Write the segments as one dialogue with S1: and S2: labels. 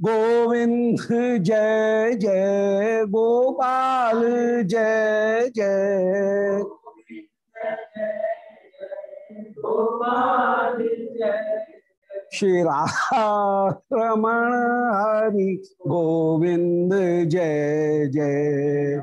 S1: गोविंद जय जय गोपाल जय जय। श्री रमण हरि गोविंद जय जय।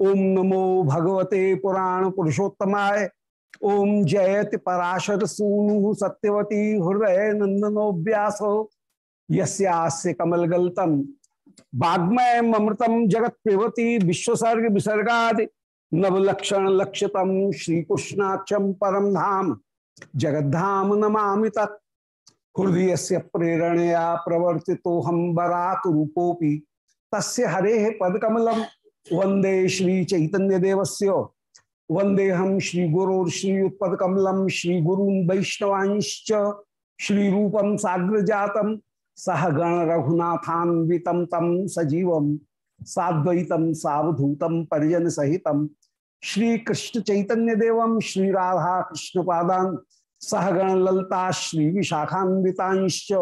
S1: ओम नमो भगवते पुराण पुरुषोत्तमाय। ओम जयति पराशर सूनु सत्यवती हृदय नंदनो व्यास। यस्य कमलगल्तम। वाग्मय अमृतम जगत पेवती विश्वसर्ग विसर्गा नवलक्षण लक्षतम श्रीकृष्णाक्षम परम धाम। जगद्धाम नमा तत्। हृदय से प्रेरणया प्रवर्ति तो हम बराक रूपोपी तस्य हरे पदकमलम। वंदे श्री चैतन्य देवस्य वंदे हम श्री गुरु श्री उत्पदकमलम श्री गुरु वैष्णवांश्च श्री रूपम साग्र जातम सह गण रघुनाथान्वितम तम सजीवम साद्वैतम सावधूतम परिजन सहितम श्री कृष्ण चैतन्य देवम श्री राधा कृष्ण पादान सहगण ललता श्री विशाखान्वितांश्च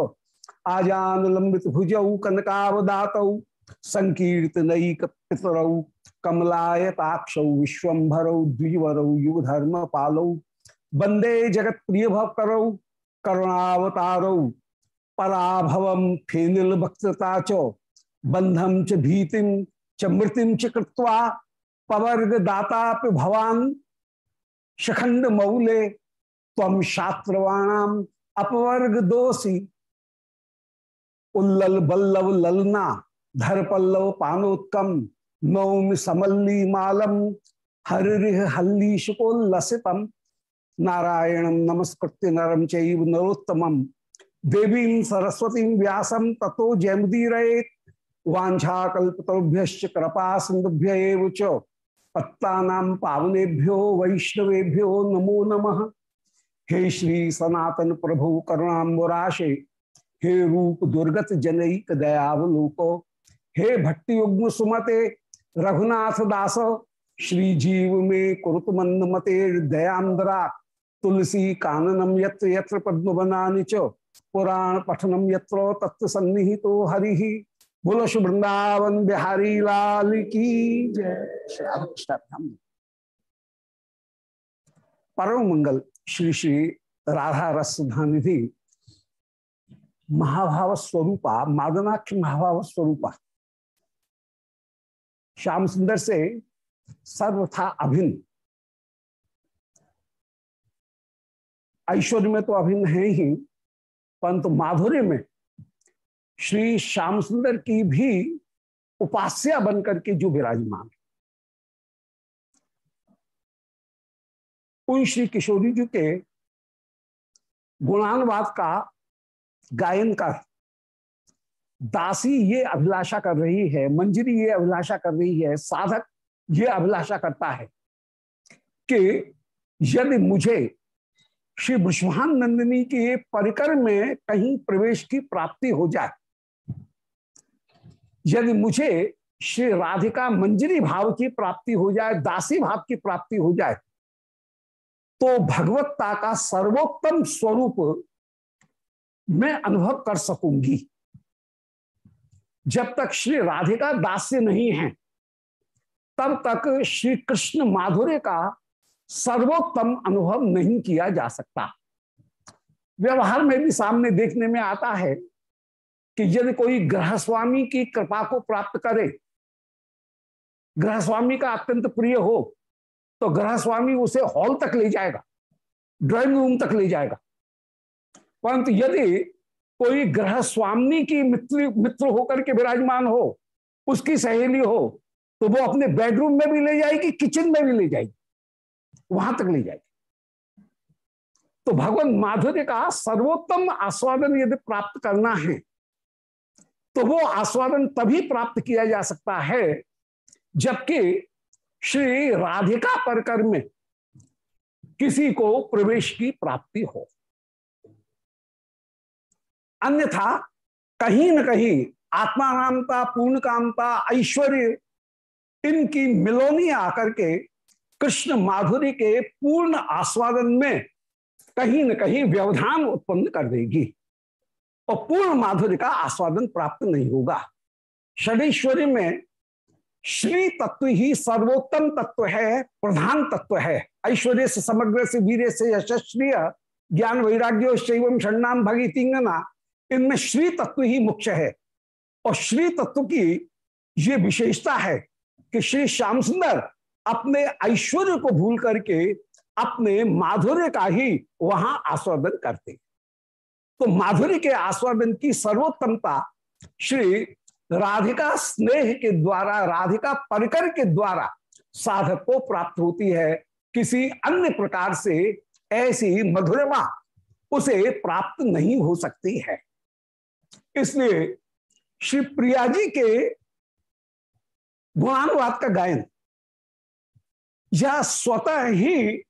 S1: आजान लंबित भुजौ कनकावदातौ संकीर्तनैक पितरौ कमलायताक्षौ, विश्वभरौ, द्विवरौ युगधर्म पालौ वंदे जगत प्रिय भक्तरौ करुणावतारौ पराभवम फेनिल भक्तता च बंधम च भीतिम च मृतिम च कृत्वा पवर्ग दाता भवान शखंड मौले तम शास्त्रवाणाम अपवर्ग दोषी उल्लल बल्लव ललना। धर पल्लव पानोत्कम नौम समल्ली मालम हरिह हल्ली शुकोल्लसितम। नारायणम नमस्कृत्य नरम चैव नरोत्तमम देवी सरस्वती व्यासम ततो जयमुदीर वाछाकुभ्य कृपा सिंधुभ्य पत्ता पावनेभ्यो वैष्णवेभ्यो नमो नमः। हे श्री सनातन प्रभु करुणाबुराशे हे रूप दुर्गत जनईक दयावलोको। हे भट्टी युग्म सुमते रघुनाथ दास श्री जीव में कुरुत मंद मते दयांद्रा तुलसी काननम यत्र यत्र पद्म बनानी च, पुराण पठनम यत्रो तत्व सन्निहितो हरि। बोलो वृंदावन बिहारी लाल की जय। परम मंगल श्री श्री राधा रस निधि महाभाव स्वरूपा, मादनाक्ष महाभाव स्वरूपा। श्याम सुंदर से सर्वथा अभिन्न। ऐश्वर्य में तो अभिन्न है ही, परंतु माधुर्य में श्री श्याम सुंदर की भी उपास्या बनकर के जो विराजमान उन श्री किशोरी जी के गुणानुवाद का गायन कर दासी ये अभिलाषा कर रही है, मंजरी ये अभिलाषा कर रही है, साधक ये अभिलाषा करता है कि यदि मुझे श्री विश्वान नंदिनी के परिकर में कहीं प्रवेश की प्राप्ति हो जाए, यदि मुझे श्री राधिका मंजरी भाव की प्राप्ति हो जाए, दासी भाव की प्राप्ति हो जाए तो भगवत्ता का सर्वोत्तम स्वरूप मैं अनुभव कर सकूँगी। जब तक श्री राधिका दास्य नहीं है, तब तक श्री कृष्ण माधुर्य का सर्वोत्तम अनुभव नहीं किया जा सकता। व्यवहार में भी सामने देखने में आता है कि यदि कोई गृहस्वामी की कृपा को प्राप्त करे, गृहस्वामी का अत्यंत प्रिय हो तो गृहस्वामी उसे हॉल तक ले जाएगा, ड्राइंग रूम तक ले जाएगा। परंतु यदि कोई ग्रह स्वामी की मित्र मित्र होकर के विराजमान हो, उसकी सहेली हो तो वो अपने बेडरूम में भी ले जाएगी किचन में भी ले जाएगी, वहाँ तक ले जाएगी। तो भगवान माधुर्य का सर्वोत्तम आस्वादन यदि प्राप्त करना है तो वो आस्वादन तभी प्राप्त किया जा सकता है, जबकि श्री राधिका परकर में किसी को प्रवेश की प्राप्ति हो। अन्यथा कहीं न कहीं आत्मा नामता पूर्ण कामता ऐश्वर्य इनकी मिलोनी आकर के कृष्ण माधुरी के पूर्ण आस्वादन में कहीं न कहीं व्यवधान उत्पन्न कर देगी और पूर्ण माधुरी का आस्वादन प्राप्त नहीं होगा। षडेश्वरी में श्री तत्व ही सर्वोत्तम तत्व है, प्रधान तत्व है। ऐश्वर्य से समग्र से वीर से यशस्त्रीय ज्ञान वैराग्य शैवम षण्णाम भगी तिंगना इनमें श्री तत्व ही मुख्य है। और श्री तत्व की ये विशेषता है कि श्री श्याम सुंदर अपने ऐश्वर्य को भूल करके अपने माधुर्य का ही वहाँ आस्वादन करते तो माधुर्य के आस्वादन की सर्वोत्तमता श्री राधिका स्नेह के द्वारा, राधिका परिकर के द्वारा साधक को प्राप्त होती है। किसी अन्य प्रकार से ऐसी मधुरमा उसे प्राप्त नहीं हो सकती है। इसलिए श्री प्रिया जी के गुणानुवाद का गायन। यह स्वतः ही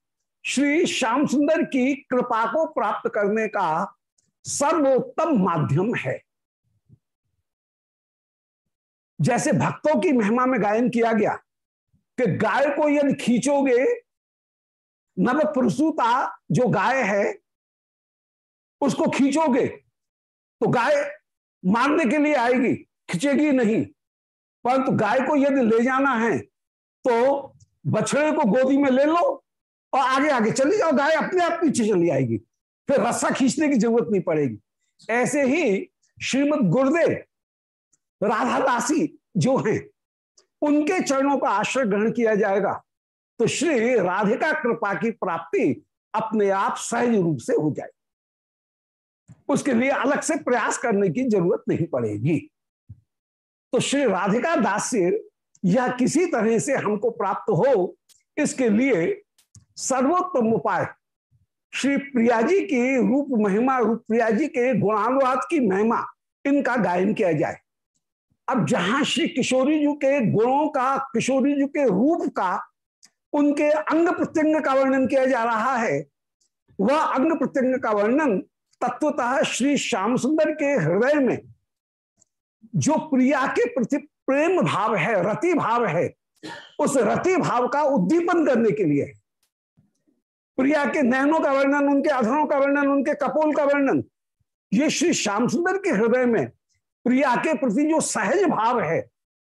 S1: श्री श्याम सुंदर की कृपा को प्राप्त करने का सर्वोत्तम माध्यम है। जैसे भक्तों की महिमा में गायन किया गया कि गाय को यदि खींचोगे नव प्रसूता जो गाय है, उसको खींचोगे तो गाय मारने के लिए आएगी, खींचेगी नहीं। परंतु गाय को यदि ले जाना है तो बछड़े को गोदी में ले लो और आगे आगे चली जाओ। गाय अपने आप पीछे चली आएगी, फिर रस्सा खींचने की ज़रूरत नहीं पड़ेगी। ऐसे ही श्रीमद गुरुदेव राधा दासी जो हैं, उनके चरणों का आश्रय ग्रहण किया जाएगा तो श्री राधिका कृपा की प्राप्ति अपने आप सहज रूप से हो जाए उसके लिए अलग से प्रयास करने की ज़रूरत नहीं पड़ेगी। तो श्री राधिका दास्य यह किसी तरह से हमको प्राप्त हो, इसके लिए सर्वोत्तम उपाय। श्री प्रिया जी की रूप महिमा, रूप प्रिया जी के गुणानुवाद की महिमा, इनका गायन किया जाए। अब जहाँ श्री किशोरी जी के गुणों का, किशोरी जी के रूप का, उनके अंग प्रत्यंग का वर्णन किया जा रहा है, वह अंग प्रत्यंग का वर्णन तत्वतः श्री श्याम सुंदर के हृदय में जो प्रिया के प्रति प्रेम भाव है, रति भाव है, उस रति भाव का उद्दीपन करने के लिए, प्रिया के नैनों का वर्णन, उनके अधरों का वर्णन, उनके कपोल का वर्णन, ये श्री श्याम सुंदर के हृदय में प्रिया के प्रति जो सहज भाव है,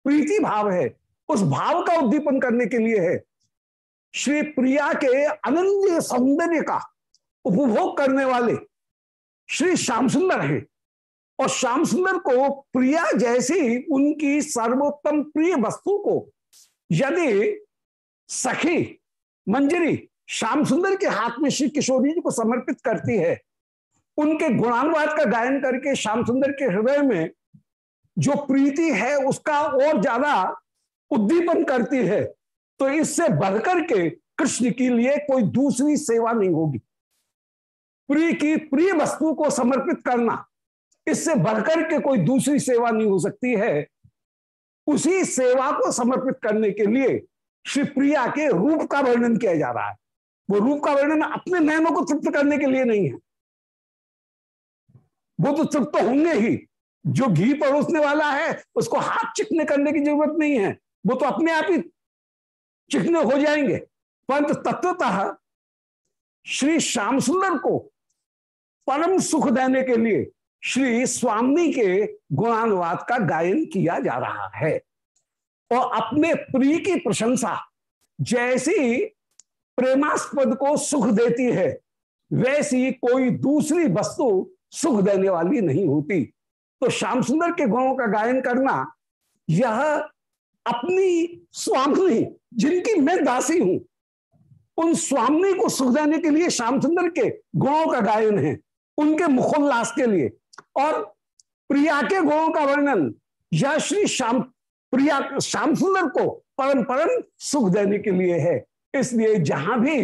S1: प्रीति भाव है, उस भाव का उद्दीपन करने के लिए है, श्री प्रिया के अनन्य सौंदर्य का उपभोग करने वाले श्री श्याम सुंदर है। और श्याम सुंदर को प्रिया जैसी उनकी सर्वोत्तम प्रिय वस्तु को यदि सखी मंजरी श्याम सुंदर के हाथ में श्री किशोरी जी को समर्पित करती है, उनके गुणानुवाद का गायन करके श्याम सुंदर के हृदय में जो प्रीति है उसका और ज़्यादा उद्दीपन करती है तो इससे बढ़कर के कृष्ण के लिए कोई दूसरी सेवा नहीं होगी। प्रिय की, प्रिय वस्तु को समर्पित करना। इससे बढ़कर के कोई दूसरी सेवा नहीं हो सकती है। उसी सेवा को समर्पित करने के लिए श्री प्रिया के रूप का वर्णन किया जा रहा है। वो रूप का वर्णन अपने नयनों को तृप्त करने के लिए नहीं है। वो तो तृप्त होंगे ही। जो घी परोसने वाला है, उसको हाथ चिकने करने की ज़रूरत नहीं है। वो तो अपने आप ही चिकने हो जाएँगे। परंतु तत्वतः श्री श्याम सुंदर को परम सुख देने के लिए श्री स्वामी के गुणानुवाद का गायन किया जा रहा है। और अपने प्रिय की प्रशंसा जैसी प्रेमास्पद को सुख देती है, वैसी कोई दूसरी वस्तु सुख देने वाली नहीं होती। तो श्याम सुंदर के गुणों का गायन करना, यह अपनी स्वामी जिनकी मैं दासी हूँ, उन स्वामी को सुख देने के लिए श्याम सुंदर के गुणों का गायन है। उनके मुखोल्लास के लिए। और प्रिया के गुणों का वर्णन, यह श्री श्याम, प्रिया, श्याम सुंदर को परम परम सुख देने के लिए है। इसलिए जहाँ भी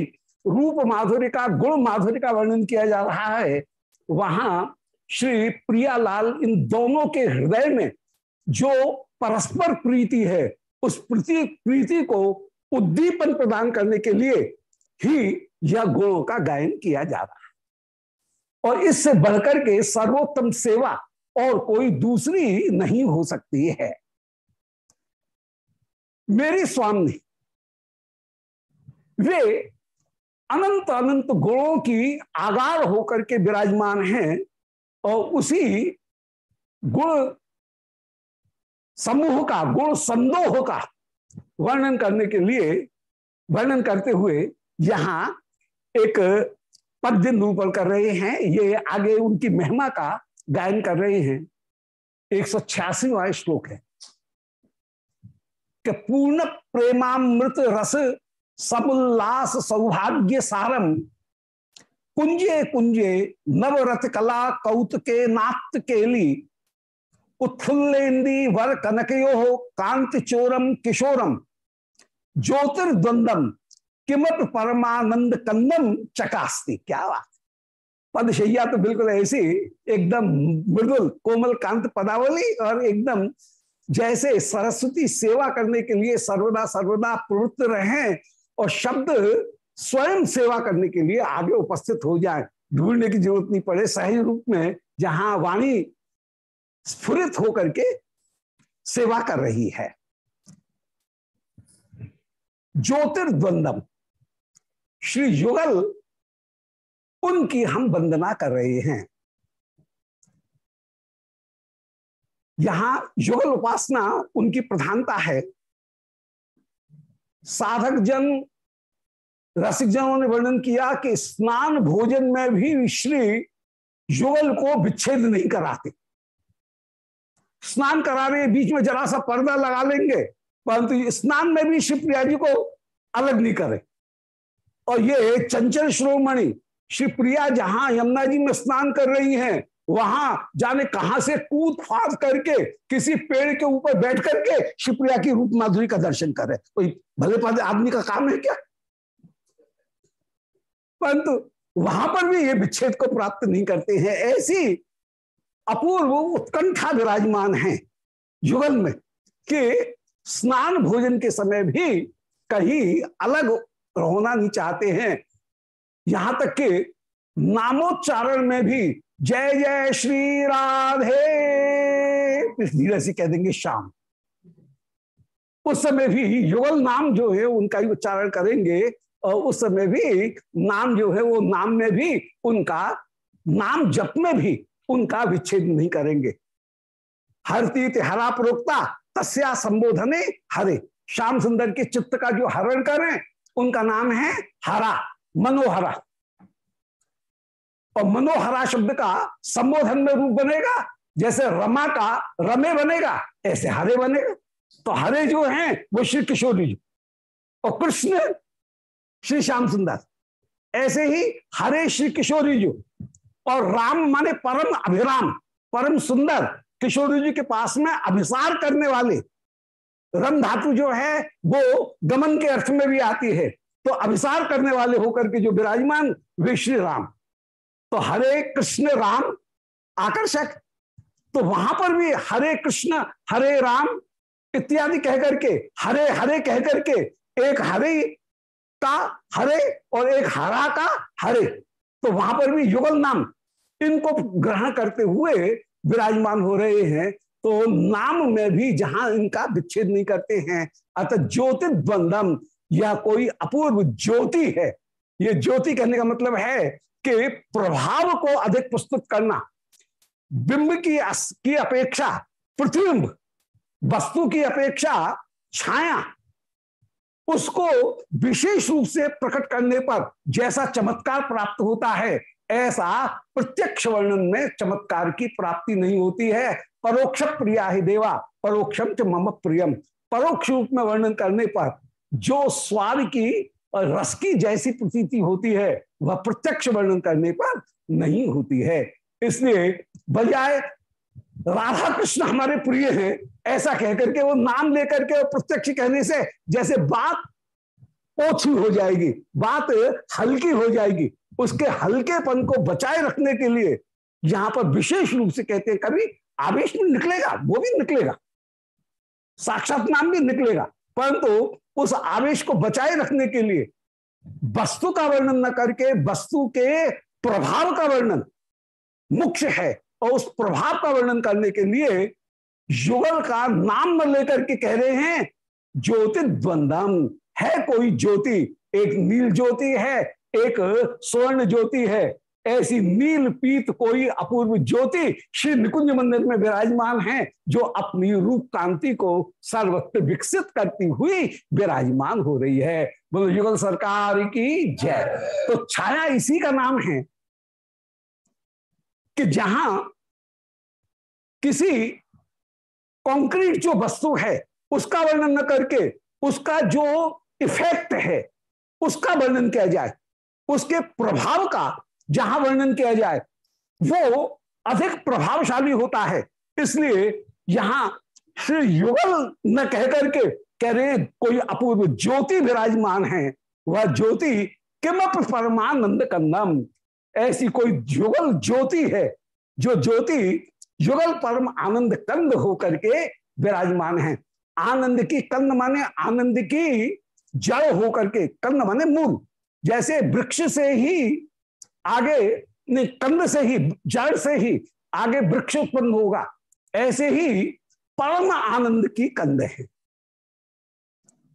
S1: रूप माधुर्य का, गुण माधुर्य का वर्णन किया जा रहा है, वहाँ श्री प्रियालाल इन दोनों के हृदय में जो परस्पर प्रीति है, उस प्रीति प्रीति को उद्दीपन प्रदान करने के लिए ही यह गुणों का गायन किया जा रहा है। और इससे बढ़कर के सर्वोत्तम सेवा और कोई दूसरी नहीं हो सकती है। मेरी स्वामी, वे अनंत अनंत गुणों की आगार होकर के विराजमान हैं और उसी गुण समूह का, गुण संदोह का वर्णन करने के लिए, वर्णन करते हुए यहाँ एक पद्य निरूपण कर रहे हैं, ये आगे उनकी महिमा का गायन कर रहे हैं। एक सौ छियासीवा श्लोक है। कि पूर्ण प्रेमामृत रस, समुल्लास सौभाग्य सारम कुंजे कुंजे नवरथ कला कौत के नात केली उत्फुल्लेन्दी वर कनकयो कांत चोरम किशोरम ज्योतिर्द्वंदम किमत परमानंद कंदम चकास्ती। क्या बात पदशैया तो बिल्कुल ऐसी एकदम मृदुल कोमल कांत पदावली और एकदम जैसे सरस्वती सेवा करने के लिए सर्वदा सर्वदा प्रवृत्त रहे और शब्द स्वयं सेवा करने के लिए आगे उपस्थित हो जाए। ढूँढने की ज़रूरत नहीं पड़े। सही रूप में जहाँ वाणी स्फुरित होकर के सेवा कर रही है। ज्योतिर्द्वंदम। श्री युगल, उनकी हम वंदना कर रहे हैं। यहाँ युगल उपासना उनकी प्रधानता है। साधक जन रसिक जनों ने वर्णन किया कि स्नान भोजन में भी श्री युगल को विच्छेद नहीं कराते। स्नान करा रहे बीच में जरा सा पर्दा लगा लेंगे, परंतु स्नान में भी श्री प्रिया जी को अलग नहीं करे। और ये चंचल श्रोमणि श्री प्रिया जहाँ यमुना जी में स्नान कर रही हैं, वहाँ जाने कहाँ से कूद फाद करके किसी पेड़ के ऊपर बैठ करके शिवप्रिया की रूप माधुरी का दर्शन करे कोई भले पद आदमी का काम है क्या? परंतु वहाँ पर भी ये विच्छेद को प्राप्त नहीं करते हैं। ऐसी अपूर्व उत्कंठा विराजमान है युगल में कि स्नान भोजन के समय भी कहीं अलग होना नहीं चाहते हैं। यहाँ तक कि नामोच्चारण में भी जय जय श्री राधे। धीरे से कह देंगे शाम उस समय भी युगल नाम जो है, उनका ही उच्चारण करेंगे और उस समय भी नाम जो है, वो नाम में भी उनका नाम जप में भी उनका विच्छेद नहीं करेंगे। हर तीत हरा प्रोक्ता तस्या संबोधने हरे। श्याम सुंदर के चित्त का जो हरण करें उनका नाम है हरा, मनोहरा। और मनोहरा शब्द का संबोधन में रूप बनेगा, जैसे रमा का रमे बनेगा, ऐसे हरे बनेगा। तो हरे जो हैं, वो श्री किशोरी जी। और कृष्ण, श्री श्याम सुंदर। ऐसे ही हरे श्री किशोरी जी। और राम माने परम अभिराम, परम सुंदर। किशोरी जी के पास में अभिसार करने वाले रम धातु जो है, वो गमन के अर्थ में भी आती है। तो अभिसार करने वाले होकर के जो विराजमान वे श्री राम। तो हरे कृष्ण राम आकर्षक। तो वहाँ पर भी हरे कृष्ण, हरे राम इत्यादि कहकर के, हरे हरे कहकर के एक हरे का हरे और एक हरा का हरे। तो वहाँ पर भी युगल नाम इनको ग्रहण करते हुए विराजमान हो रहे हैं। तो नाम में भी जहाँ इनका विच्छेद नहीं करते हैं, अतः ज्योतिर्बंधम यह कोई अपूर्व ज्योति है। ये ज्योति कहने का मतलब है कि प्रभाव को अधिक प्रस्तुत करना, बिंब की की अपेक्षा, प्रतिबिंब, वस्तु की अपेक्षा, छाया, उसको विशेष रूप से प्रकट करने पर जैसा चमत्कार प्राप्त होता है ऐसा प्रत्यक्ष वर्णन में चमत्कार की प्राप्ति नहीं होती है। परोक्ष प्रिया ही देवा परोक्षम च मम प्रियम। परोक्ष रूप में वर्णन करने पर जो स्वाद की और रस की जैसी प्रतीति होती है, वह प्रत्यक्ष वर्णन करने पर नहीं होती है। इसलिए बजाय राधा कृष्ण हमारे प्रिय हैं, ऐसा कहकर के वो नाम लेकर के प्रत्यक्ष कहने से जैसे बात ओछी हो जाएगी, बात हल्की हो जाएगी उसके हल्केपन को बचाए रखने के लिए यहाँ पर विशेष रूप से कहते हैं, कभी आवेश निकलेगा, वो भी निकलेगा। साक्षात नाम भी निकलेगा। परंतु उस आवेश को बचाए रखने के लिए वस्तु का वर्णन न करके, वस्तु के प्रभाव का वर्णन मुख्य है और उस प्रभाव का वर्णन करने के लिए युगल का नाम न लेकर के कह रहे हैं ज्योति द्वंदम है कोई ज्योति, एक नील ज्योति है एक स्वर्ण ज्योति है। ऐसी नील पीत कोई अपूर्व ज्योति श्री निकुंज मंदिर में विराजमान है, जो अपनी रूप कांति को सर्वत्र विकसित करती हुई विराजमान हो रही है। बोलो, युगल सरकार की जय। तो छाया इसी का नाम है कि जहाँ किसी कंक्रीट जो वस्तु है, उसका वर्णन न करके, उसका जो इफ़ेक्ट है, उसका वर्णन किया जाए। उसके प्रभाव का जहाँ वर्णन किया जाए, वो अधिक प्रभावशाली होता है। इसलिए यहाँ श्री युगल न कह करके कह रहे कोई अपूर्व ज्योति विराजमान है, वह ज्योति किमप परमानंद कंदम ऐसी कोई युगल ज्योति है, जो ज्योति युगल परम आनंद कंद होकर के विराजमान है। आनंद की कंद माने आनंद की जड़ होकर के, कंद माने मूल। जैसे वृक्ष से ही आगे कंद से ही, जड़ से ही आगे वृक्ष उत्पन्न होगा। ऐसे ही परम आनंद की कंद है।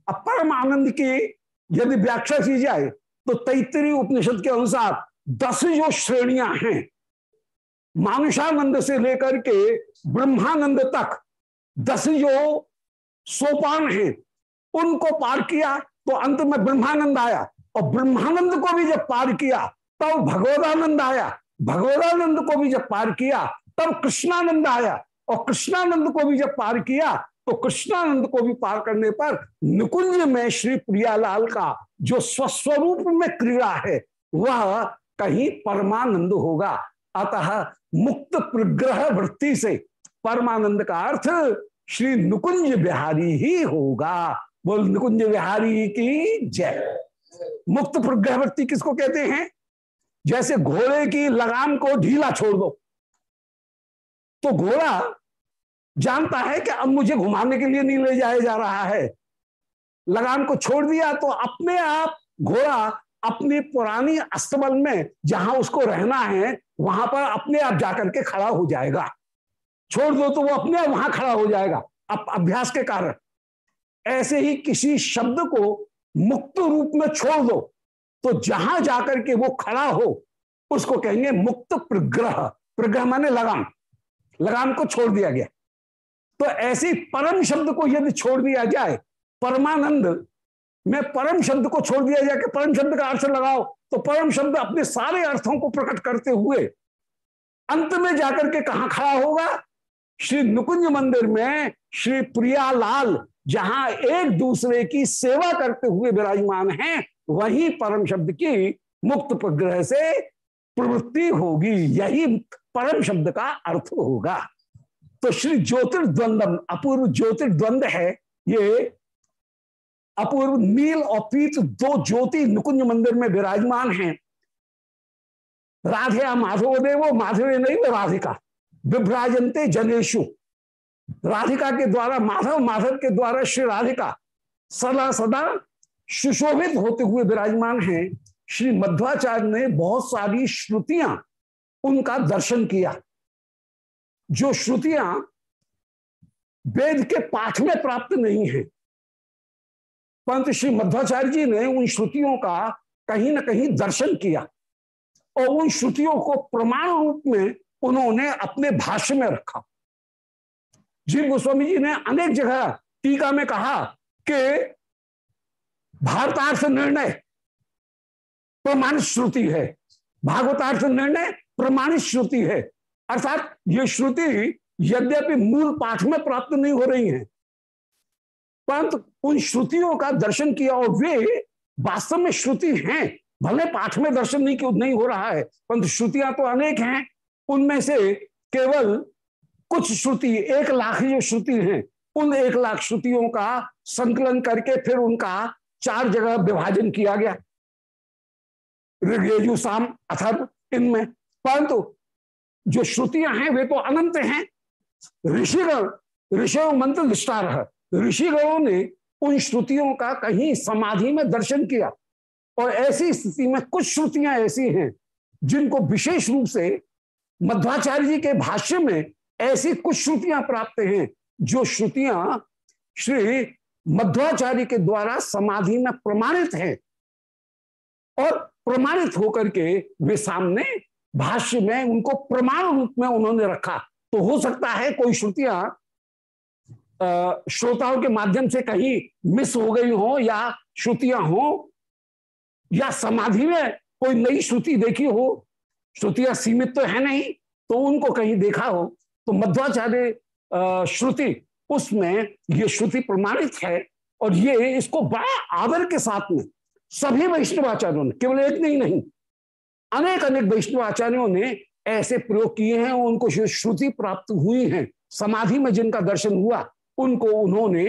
S1: अब परम आनंद की यदि व्याख्या की जाए तो तैतरी उपनिषद के अनुसार दस जो श्रेणियाँ हैं, मानुषानंद से लेकर के ब्रह्मानंद तक दस जो सोपान हैं, उनको पार किया तो अंत में ब्रह्मानंद आया। और ब्रह्मानंद को भी जब पार किया, तब तो भगवदानंद आया। भगवदानंद को भी जब पार किया, तब कृष्णानंद आया। और कृष्णानंद को भी जब पार किया तो कृष्णानंद को भी पार करने पर निकुंज में श्री प्रियालाल का जो स्वस्वरूप में क्रीड़ा है, वह कहीं परमानंद होगा। अतः मुक्त प्रग्रह वृत्ति से परमानंद का अर्थ श्री नुकुंज बिहारी ही होगा। बोल निकुंज बिहारी की जय। मुक्त प्रग्रह वृत्ति किसको कहते हैं? जैसे घोड़े की लगाम को ढीला छोड़ दो। तो घोड़ा जानता है कि अब मुझे घुमाने के लिए नहीं ले जाया जा रहा है। लगाम को छोड़ दिया तो अपने आप घोड़ा अपनी पुरानी अस्तबल में जहाँ उसको रहना है, वहाँ पर अपने आप जाकर के खड़ा हो जाएगा। छोड़ दो तो वो अपने आप वहाँ खड़ा हो जाएगा अब अभ्यास के कारण। ऐसे ही किसी शब्द को मुक्त रूप में छोड़ दो। तो जहाँ जाकर के वो खड़ा हो, उसको कहेंगे मुक्त प्रग्रह। प्रग्रह माने लगाम। लगाम को छोड़ दिया गया। तो ऐसे परम शब्द को यदि छोड़ दिया जाए, परमानंद, में परम शब्द को छोड़ दिया जाए कि परम शब्द का अर्थ लगाओ तो परम शब्द अपने सारे अर्थों को प्रकट करते हुए अंत में जाकर के कहा खड़ा होगा? श्री नुकुंज मंदिर में श्री प्रियालाल जहाँ एक दूसरे की सेवा करते हुए विराजमान हैं, वही परम शब्द की मुक्त प्रग्रह से प्रवृत्ति होगी। यही परम शब्द का अर्थ होगा। तो श्री ज्योतिर्द्वंदम, अपूर्व ज्योतिर्द्वंद है ये। अपूर्व नील और पीत दो ज्योति नुकुंज मंदिर में विराजमान हैं। राधे माधव देवो माधवे नहीं राधिका। विभ्राजनते जनेशु राधिका के द्वारा, माधव माधव के द्वारा श्री राधिका सदा सदा सुशोभित होते हुए विराजमान हैं। श्री मध्वाचार्य ने बहुत सारी श्रुतियाँ उनका दर्शन किया। जो श्रुतियाँ वेद के पाठ में प्राप्त नहीं है। परंतु श्री मध्वाचार्य जी ने उन श्रुतियों का कहीं ना कहीं दर्शन किया और उन श्रुतियों को प्रमाण रूप में उन्होंने अपने भाष्य में रखा। जीव गोस्वामी जी ने अनेक जगह टीका में कहा कि भारतार्थ निर्णय प्रमाणित श्रुति है। भागवतार्थ निर्णय प्रमाणित श्रुति है। अर्थात ये श्रुति यद्यपि मूल पाठ में प्राप्त नहीं हो रही है, परंतु उन श्रुतियों का दर्शन किया और वे वास्तव में श्रुति हैं। भले पाठ में दर्शन नहीं नहीं हो रहा है, परंतु श्रुतियाँ तो अनेक हैं। उनमें से केवल कुछ श्रुति, एक लाख जो श्रुति हैं। उन एक लाख श्रुतियों का संकलन करके फिर उनका चार जगह विभाजन किया गया। ऋग्यजु साम अथर्व इनमें। परंतु जो श्रुतियाँ हैं, वे तो अनंत हैं। ऋषिगण ऋषि मंत्र विस्तार ऋषिगणों ने उन श्रुतियों का कहीं समाधि में दर्शन किया। और ऐसी स्थिति में कुछ श्रुतियाँ ऐसी हैं, जिनको विशेष रूप से मध्वाचार्य जी के भाष्य में ऐसी कुछ श्रुतियाँ प्राप्त हैं, जो श्रुतियाँ श्री मध्वाचार्य के द्वारा समाधि में प्रमाणित हैं। और प्रमाणित होकर के वे सामने भाष्य में उनको प्रमाण रूप में उन्होंने रखा। तो हो सकता है कोई श्रुतियाँ श्रोताओं के माध्यम से कहीं मिस हो गई हो या श्रुतियाँ हो या समाधि में कोई नई श्रुति देखी हो, श्रुतियाँ सीमित तो है नहीं तो उनको कहीं देखा हो। तो मध्वाचार्य श्रुति, उसमें ये श्रुति प्रमाणित है और ये इसको बड़ा आदर के साथ में सभी वैष्णवाचार्यों ने, केवल एक नहीं नहीं, अनेक अनेक वैष्णवाचार्यों ने ऐसे प्रयोग किए हैं, उनको श्रुति प्राप्त हुई है, समाधि में जिनका दर्शन हुआ, उनको उन्होंने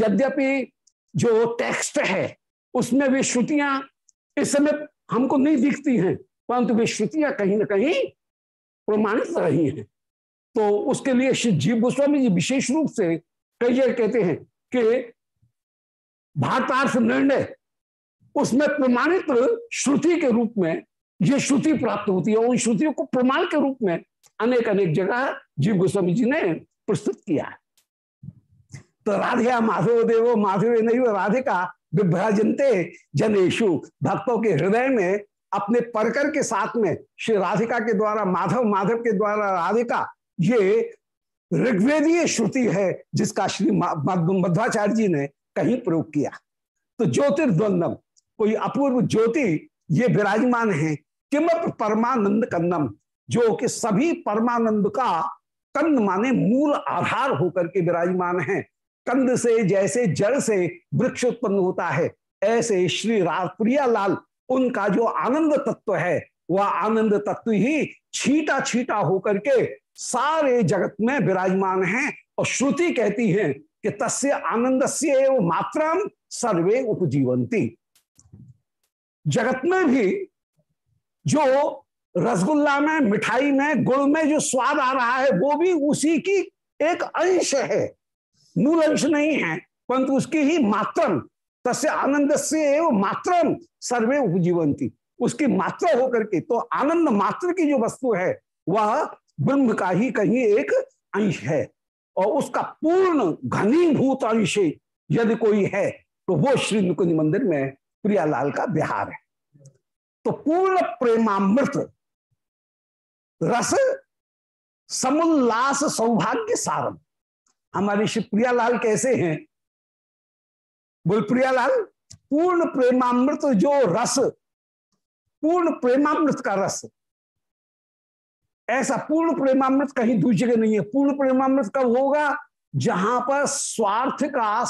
S1: यद्यपि जो टेक्स्ट है, उसमें भी श्रुतियाँ इस समय हमको नहीं दिखती हैं, परंतु वे श्रुतियाँ कहीं ना कहीं प्रमाणित रही हैं। तो उसके लिए श्री जीव गोस्वामी जी विशेष रूप से कई जगह कहते हैं कि भारतार्थ निर्णय, उसमें प्रमाणित श्रुति के रूप में ये श्रुति प्राप्त होती है उन श्रुतियों को प्रमाण के रूप में अनेक अनेक जगह जीव गोस्वामी जी ने प्रस्तुत किया है। तो राधिका माधव देवो, माधव नहीं राधिका विभ्राजनते जनेशु भक्तों के हृदय में अपने परकर के साथ में श्री राधिका के द्वारा, माधव माधव के द्वारा राधिका ये ऋग्वेदीय श्रुति है, जिसका श्री मध्वाचार्य जी ने कहीं प्रयोग किया। तो ज्योतिर्द्वंदम, कोई अपूर्व ज्योति, ये विराजमान है। किमप परमानंद कंदम जो कि सभी परमानंद का कंद माने मूल आधार होकर के विराजमान है। कंद से, जैसे जड़ से वृक्ष उत्पन्न होता है, ऐसे श्री प्रिया लाल उनका जो आनंद तत्व है, वह आनंद तत्व ही छीटा छीटा होकर के सारे जगत में विराजमान है और श्रुति कहती है कि तस्य आनंद से मात्रम सर्वे उपजीवंती जगत में भी जो रसगुल्ला में, मिठाई में, गुड़ में जो स्वाद आ रहा है, वो भी उसी की एक अंश है। मूल अंश नहीं है, परंतु उसकी ही मात्रम तस्य आनंद से एवं मात्रम सर्वे उपजीवंती उसकी मात्रा होकर के तो आनंद मात्र की जो वस्तु है, वह ब्रह्म का ही कहीं एक अंश है और उसका पूर्ण घनीभूत अंश यदि कोई है तो वो श्री नुकुंज मंदिर में प्रियालाल का बिहार है। तो पूर्ण प्रेमामृत, रस, समुल्लास, सौभाग्य, सारम। हमारे श्री प्रियालाल कैसे हैं? बोल, प्रियालाल, पूर्ण प्रेमामृत जो रस, पूर्ण प्रेमामृत का रस ऐसा पूर्ण प्रेमामृत कहीं दूसरी जगह नहीं है। पूर्ण प्रेमामृत कब होगा? जहाँ पर स्वार्थ का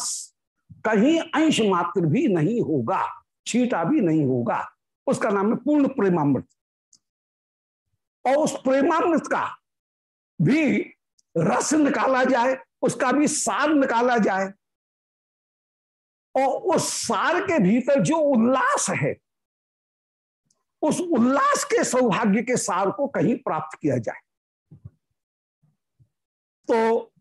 S1: कहीं अंश मात्र भी नहीं होगा, छीटा भी नहीं होगा। उसका नाम है पूर्ण प्रेमामृत। और उस प्रेमामृत का भी रस निकाला जाए, उसका भी सार निकाला जाए, और उस सार के भीतर जो उल्लास है उस उल्लास के सौभाग्य के सार को कहीं प्राप्त किया जाए। तो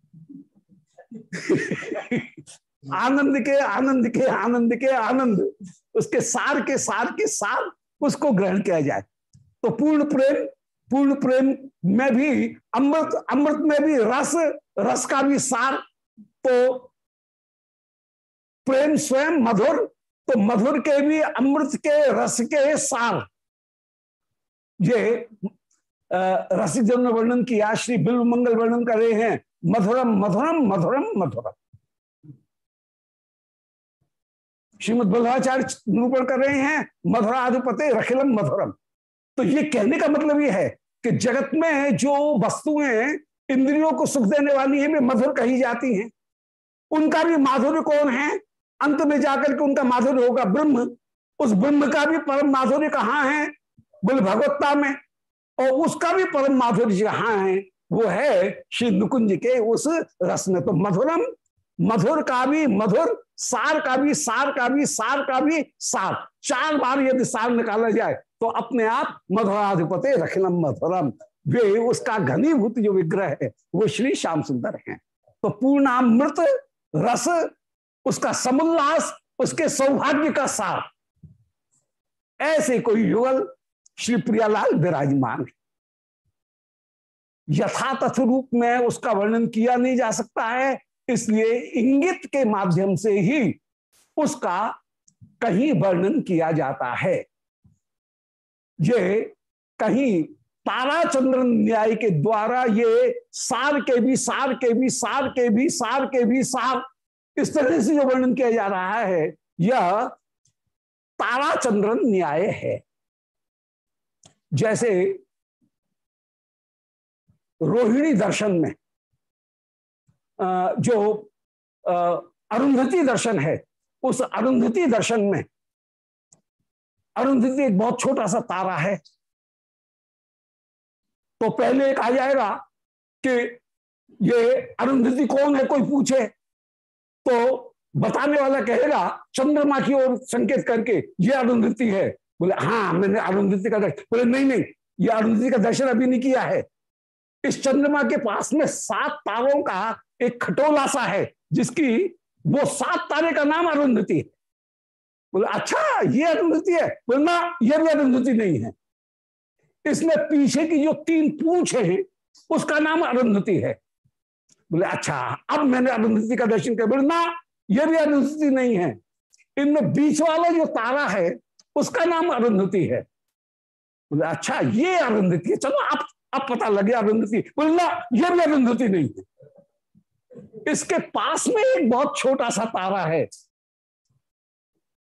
S1: आनंद के आनंद के आनंद के आनंद, उसके सार के सार के सार उसको ग्रहण किया जाए। तो पूर्ण प्रेम पूर्ण प्रेम में भी, अमृत अमृत में भी रस रस का भी सार। तो प्रेम स्वयं मधुर तो मधुर के भी, अमृत के, रस के सार। ये रसिक जन ने वर्णन किया श्री बिल्व मंगल वर्णन कर रहे हैं। मधुरम मधुरम मधुरम मधुरम। श्रीमद बल्लाचार्य निरूपण कर रहे हैं, मधुराधिपति रखिलम मधुरम। तो ये कहने का मतलब ये है कि जगत में जो वस्तुएँ इंद्रियों को सुख देने वाली है, वे मधुर कही जाती हैं। उनका भी माधुर्य कौन है? अंत में जाकर के उनका माधुर्य होगा ब्रह्म। उस ब्रह्म का भी परम माधुर्य कहाँ है? बोले, भगवत्ता में। और उसका भी परम माधुर्य जहाँ है वो है श्री नुकुंज के उस रस में। तो मधुरम, मधुर का भी मधुर, सार का भी सार का भी, सार का भी सार। चार बार यदि सार निकाला जाए तो अपने आप मधुराधिपति रखनम मधुरम। वे उसका घनीभूत जो विग्रह है, वो श्री श्याम सुंदर है। तो पूर्णामृत रस, उसका समुल्लास, उसके सौभाग्य का सार। ऐसे कोई युगल श्री प्रियालाल विराजमान। यथातथ रूप में उसका वर्णन किया नहीं जा सकता है, इसलिए इंगित के माध्यम से ही उसका कहीं वर्णन किया जाता है। ये कहीं ताराचंद्र न्याय के द्वारा ये सार के भी, सार के भी, सार के भी, सार के भी, सार, इस तरह से जो वर्णन किया जा रहा है, यह ताराचंद्रन न्याय है। जैसे रोहिणी दर्शन में जो अरुंधति दर्शन है, उस अरुंधति दर्शन में, अरुंधति एक बहुत छोटा सा तारा है। तो पहले एक आ जाएगा कि ये अरुंधति कौन है, कोई पूछे तो बताने वाला कहेगा, चंद्रमा की ओर संकेत करके, ये अरुंधति है। बोले हाँ मैंने अरुंधति का दर्शन बोले, नहीं नहीं, ये अरुंधति का दर्शन अभी नहीं किया है। इस चंद्रमा के पास में सात तारों का एक खटोला सा है, जिसकी, वो सात तारे का नाम अरुंधति है। बोले अच्छा ये अरुंधति है। बोले, ना, ये भी अरुंधति नहीं है। इसमें पीछे की जो तीन पूछ है, उसका नाम अरुंधति है। बोले अच्छा अब मैंने अरुंधति का दर्शन किया। बोले, ना, ये भी अरुंधति नहीं है। इनमें बीच वाला जो तारा है उसका नाम अरुंधति है। बोले अच्छा ये अरुंधति है। चलो, आप अब पता लगे अरुंधति। बोले, ना, ये भी अरुंधति नहीं है। इसके पास में एक बहुत छोटा सा तारा है।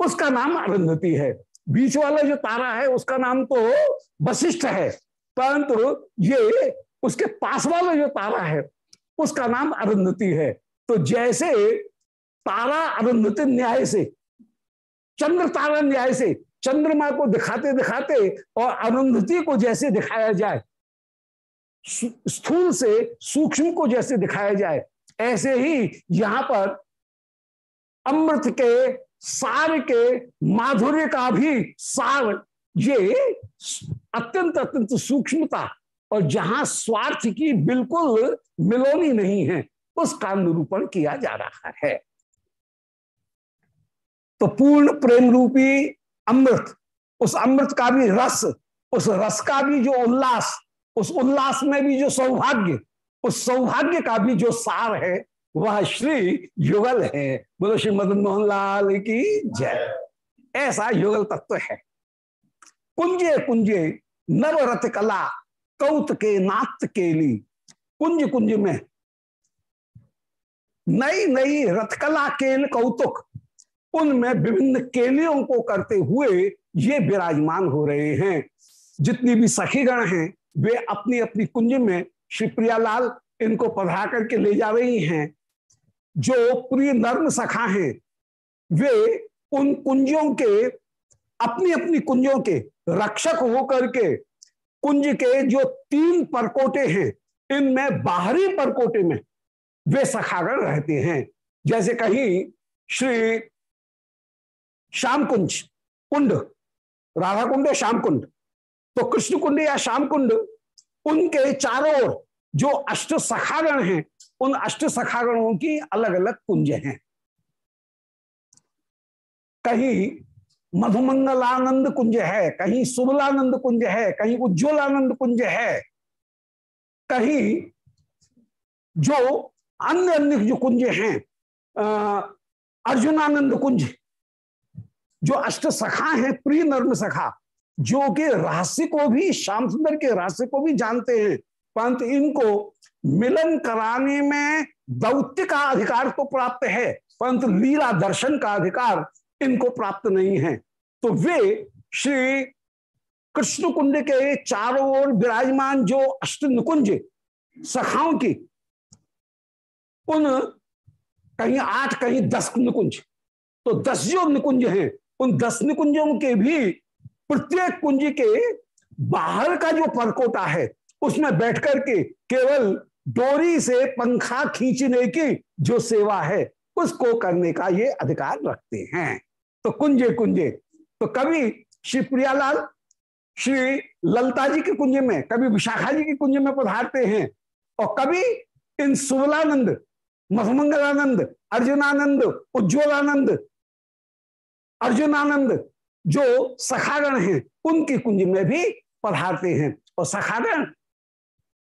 S1: उसका नाम अरुंधति है। बीच वाला जो तारा है, उसका नाम तो वशिष्ठ है। परंतु ये उसके पास वाला जो तारा है, उसका नाम अरुंधति है। तो जैसे तारा अरुंधति न्याय से, चंद्र तारा न्याय से चंद्रमा को दिखाते दिखाते और अरुंधति को जैसे दिखाया जाए स्थूल से सूक्ष्म को जैसे दिखाया जाए, ऐसे ही यहाँ पर अमृत के, सार के, माधुर्य का भी सार, ये अत्यंत अत्यंत सूक्ष्मता और जहाँ स्वार्थ की बिल्कुल मिलोनी नहीं है उसका निरूपण किया जा रहा है। तो पूर्ण प्रेम रूपी अमृत, उस अमृत का भी रस, उस रस का भी जो उल्लास, उस उल्लास में भी जो सौभाग्य, उस सौभाग्य का भी जो सार है, वह श्री युगल है। बोलो श्री मदन मोहन लाल की जय। ऐसा युगल तत्व है। कुंजे कुंजे, नवरथ कला, कौत के नात केली कुंज कुंज में नई नई रथकला केल कौतुक उनमें विभिन्न केलियों को करते हुए ये विराजमान हो रहे हैं। जितनी भी सखीगण हैं, वे अपनी अपनी कुंज में श्री प्रियालाल इनको पधरा करके ले जा रही हैं। जो प्रिय नर्म सखा हैं, वे उन कुंजों के अपनी अपनी कुंजों के रक्षक होकर के कुंज के जो तीन परकोटे हैं, इनमें बाहरी परकोटे में वे सखागण रहते हैं। जैसे कहीं श्री श्याम कुंज कुंड राधा कुंड या श्याम कुंड तो कृष्ण कुंड या श्याम कुंड उनके चारों ओर जो अष्ट सखागण हैं, उन अष्ट सखागणों की अलग अलग कुंज हैं। कहीं मधुमंगलानंद कुंज है, कहीं सुबलानंद कुंज है, कहीं उज्ज्वलानंद कुंज है। कहीं जो अन्य अन्य जो कुंज हैं अर्जुनानंद कुंज जो अष्ट सखा हैं प्रिय नर्म सखा, जो कि रहस्य को भी, श्याम सुंदर के रहस्य को भी जानते हैं। परंतु इनको मिलन कराने में दौत्य का अधिकार तो प्राप्त है, परंतु लीला दर्शन का अधिकार इनको प्राप्त नहीं है। तो वे श्री कृष्ण कुंड के चारों ओर विराजमान जो अष्ट निकुंज सखाओं की, उन कहीं आठ, कहीं दस निकुंज तो दस जो निकुंज हैं उन दस निकुंजों के भी, प्रत्येक कुंज के बाहर का जो परकोटा है, उसमें बैठ करके केवल डोरी से पंखा खींचने की जो सेवा है, उसको करने का ये अधिकार रखते हैं। तो कुंजे कुंजे तो कभी श्री प्रियालाल, श्री ललता जी के कुंज में, कभी विशाखा जी के कुंज में पधारते हैं, और कभी इन सुबलानंद, मधुमंगलानंद, अर्जुनानंद, उज्ज्वलानंद अर्जुनानंद, जो सखागण हैं, उनकी कुंज में भी पधारते हैं। और सखागण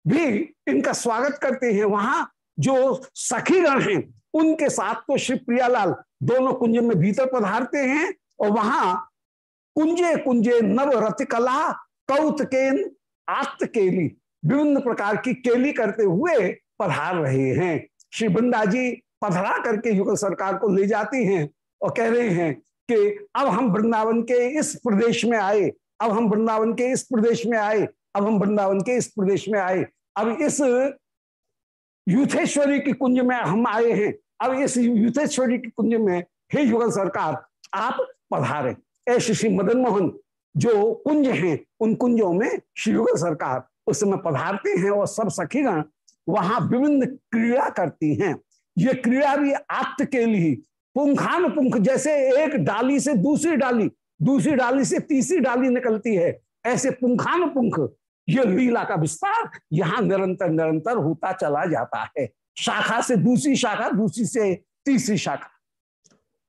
S1: भी इनका स्वागत करते हैं वहाँ, जो सखीगण हैं, उनके साथ तो श्री प्रियालाल दोनों कुंज में भीतर पधारते हैं। और वहाँ कुंजे कुंजे नव रथ कला, कौत केन, आत्त केली, विभिन्न प्रकार की केली करते हुए पधार रहे हैं। श्री बृंदा जी पधरा करके युगल सरकार को ले जाती हैं और कह रहे हैं कि अब हम वृंदावन के इस प्रदेश में आए, अब हम वृंदावन के इस प्रदेश में आए, अब हम वृंदावन के इस प्रदेश में आए। अब इस युथेश्वरी की कुंज में हम आए हैं। अब इस युथेश्वरी की कुंज में, हे युगल सरकार, आप पधारे। ऐसे श्री मदन मोहन जो कुंज हैं, उन कुंजों में श्री युगल सरकार उस समय पधारते हैं और सब सखीगण वहाँ विभिन्न क्रिया करती हैं। ये क्रिया भी आत्म के लिए पुंखान पुंख, जैसे एक डाली से दूसरी डाली दूसरी डाली से तीसरी डाली निकलती है, ऐसे पुंखान पुंख, ये लीला का विस्तार यहाँ निरंतर निरंतर होता चला जाता है। शाखा से दूसरी शाखा, दूसरी से तीसरी शाखा।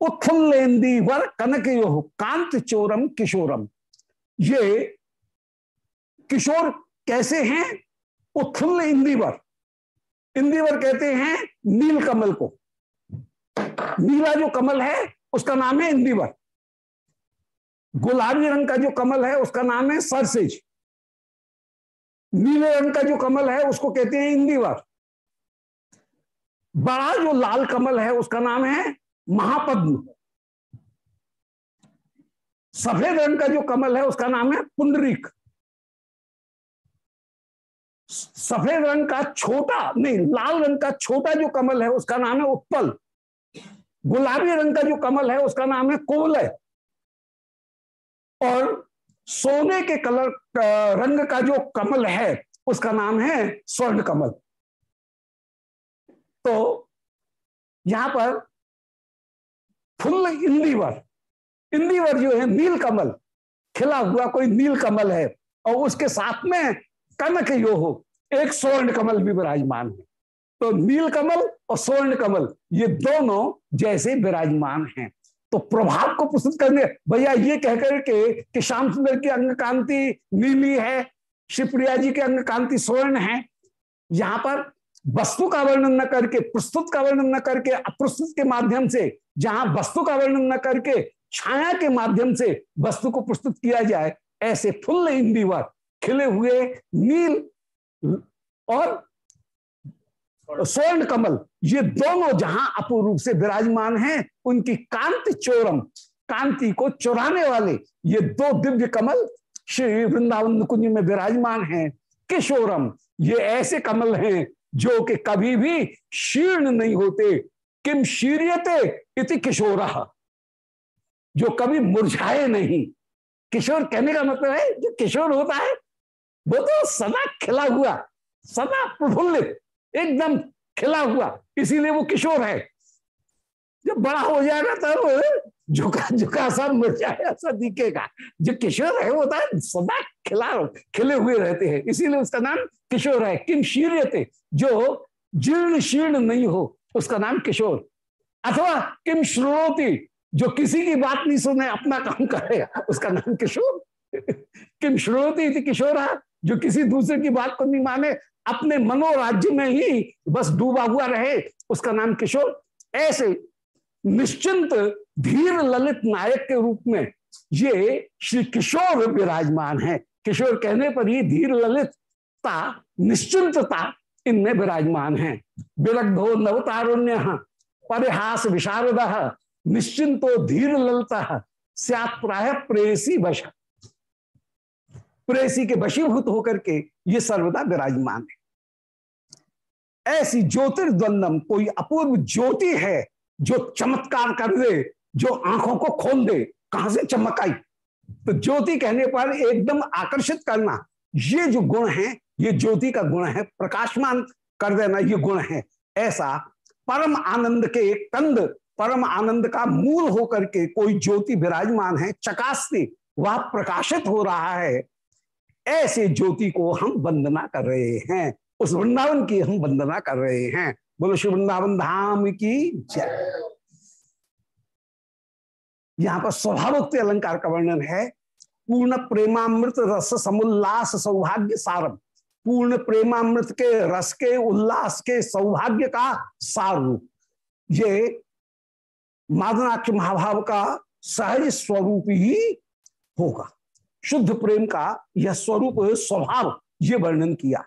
S1: उत्फुल्लेंदी वर कनक यो कांत चोरम किशोरम। ये किशोर कैसे हैं? उत्फुल्ल इंदिवर इंदिवर कहते हैं नील कमल को। नीला जो कमल है, उसका नाम है इंदिवर गुलाबी रंग का जो कमल है, उसका नाम है सरसेज। नीले रंग का जो कमल है, उसको कहते हैं इंदिवर बड़ा जो लाल कमल है, उसका नाम है महापद्म। सफ़ेद रंग का जो कमल है, उसका नाम है पुंडरीक। सफ़ेद रंग का छोटा, नहीं, लाल रंग का छोटा जो कमल है, उसका नाम है उत्पल। गुलाबी रंग का जो कमल है, उसका नाम है कोवलय और सोने के कलर रंग का जो कमल है, उसका नाम है स्वर्ण कमल। तो यहाँ पर फुल इंदीवर इंदीवर जो है नील कमल, खिला हुआ कोई नील कमल है, और उसके साथ में कनक यो हो, एक स्वर्ण कमल भी विराजमान है। तो नील कमल और स्वर्ण कमल, ये दोनों जैसे विराजमान हैं। तो प्रभाव को प्रस्तुत करने, भैया ये कहकर के कि श्याम सुंदर की अंग कांति नीली है, शिवप्रिया जी की अंग कांति स्वर्ण है। यहाँ पर वस्तु का वर्णन न करके, प्रस्तुत का वर्णन न करके, अप्रस्तुत के माध्यम से, जहाँ वस्तु का वर्णन न करके, छाया के माध्यम से वस्तु को प्रस्तुत किया जाए, ऐसे फुल इंदिवर खिले हुए नील और स्वर्ण कमल, ये दोनों जहाँ अपूर्व रूप से विराजमान हैं, उनकी कांति चोरम, कांति को चुराने वाले, ये दो दिव्य कमल श्री वृंदावन कुंज में विराजमान हैं। किशोरम, ये ऐसे कमल हैं जो कि कभी भी शीर्ण नहीं होते। किम शीर्यते इति किशोर, जो कभी मुरझाए नहीं। किशोर कहने का मतलब है, जो किशोर होता है, वो तो सदा खिला हुआ, सदा प्रफुल्लित एकदम खिला हुआ, इसीलिए वो किशोर है। जब बड़ा हो जाएगा तब, झुका झुका मिल जाए ऐसा दिखेगा। जो किशोर है, वो है सदा खिला, खिले हुए रहते हैं। इसीलिए उसका नाम किशोर है। किम शीर्यते, जो जीर्ण शीर्ण नहीं हो, उसका नाम किशोर। अथवा किम श्रोती, जो किसी की बात नहीं सुने, अपना काम करेगा, उसका नाम किशोर। किम श्रोति किशोर जो किसी दूसरे की बात को नहीं माने, अपने मनोराज्य में ही बस डूबा हुआ रहे। उसका नाम किशोर। ऐसे निश्चिंत, धीर ललित नायक के रूप में ये श्री किशोर विराजमान है। किशोर कहने पर ही धीर ललितता, निश्चिंतता इनमें विराजमान है। विरग्धो नवतारुण्य, परिहास विशारद, निश्चिंतो धीर ललता, स्यात प्राय प्रेसी वश। प्रेसी के वशीभूत होकर के ये सर्वदा विराजमान है। ऐसी ज्योतिर्द्वंदम कोई अपूर्व ज्योति है जो चमत्कार कर दे, जो आँखों को खोल दे, कहाँ से चमक आई तो ज्योति कहने पर एकदम आकर्षित करना, ये जो गुण है, ये ज्योति का गुण है, प्रकाशमान कर देना ये गुण है। ऐसा परम आनंद के एक कंद, परम आनंद का मूल होकर के कोई ज्योति विराजमान है, चकास्ती, वह प्रकाशित हो रहा है ऐसे ज्योति को हम वंदना कर रहे हैं। उस वृंदावन की हम वंदना कर रहे हैं। बोलो, श्री वृंदावन धाम की जय। यहाँ पर स्वभावोक्त अलंकार का वर्णन है। पूर्ण प्रेमामृत रस समुल्लास सौभाग्य सारम। पूर्ण प्रेमामृत के रस के उल्लास के सौभाग्य का सार। रूप ये मादनाक्ष महाभाव का सहज स्वरूप ही होगा। शुद्ध प्रेम का यह स्वरूप स्वभाव, ये वर्णन किया।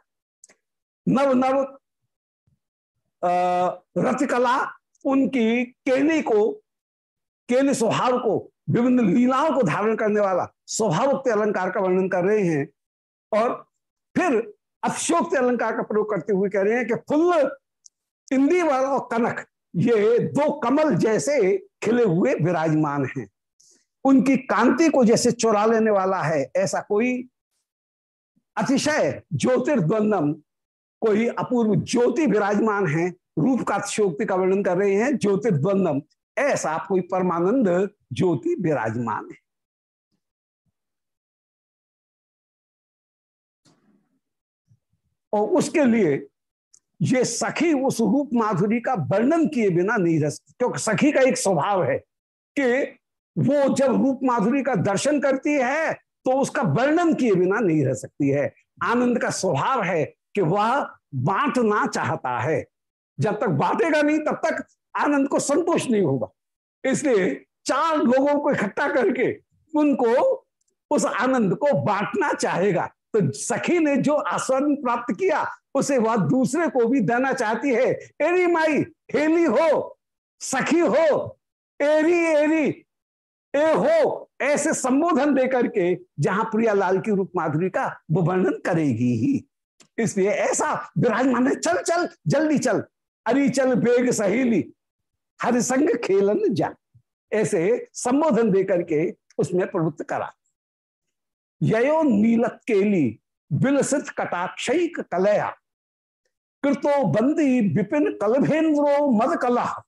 S1: नव नव रतिकला उनकी केने को, केने स्वभाव को, विभिन्न लीलाओं को धारण करने वाला स्वभावोक्त अलंकार का वर्णन कर रहे हैं। और फिर अतिशोक्त अलंकार का प्रयोग करते हुए कह रहे हैं कि फुल इंदीवर और कनक, ये दो कमल जैसे खिले हुए विराजमान हैं। उनकी कांति को जैसे चुरा लेने वाला है, ऐसा कोई अतिशय ज्योतिर्द्वंदम, कोई अपूर्व ज्योति विराजमान है, रूप का अतिशोक्ति का वर्णन कर रहे हैं, ज्योतिर्द्वंदम, ऐसा कोई परमानंद ज्योति विराजमान है। और उसके लिए ये सखी उस रूप माधुरी का वर्णन किए बिना नहीं रह क्योंकि सखी का एक स्वभाव है कि वो जब रूप माधुरी का दर्शन करती है तो उसका वर्णन किए बिना नहीं रह सकती है। आनंद का स्वभाव है कि वह बांटना चाहता है। जब तक बांटेगा नहीं, तब तक आनंद को संतोष नहीं होगा। इसलिए चार लोगों को इकट्ठा करके उनको उस आनंद को बांटना चाहेगा। तो सखी ने जो आस्वादन प्राप्त किया, उसे वह दूसरे को भी देना चाहती है। एरी माई, हेली हो, सखी हो, एरी एरी ए हो, ऐसे संबोधन देकर के जहाँ प्रियालाल की रूप माधुरी का वो वर्णन करेगी ही। इसलिए ऐसा विराजमान है, चल चल, जल्दी चल। अरे चल, बेग सहेली, हर संग खेलन जा। ऐसे संबोधन देकर के उसमें प्रवृत्त करा। यो नीलत केली, बिलसित कटाक्षिक कलया। कृतो बंदी विपिन कलभेन्द्रो मद कला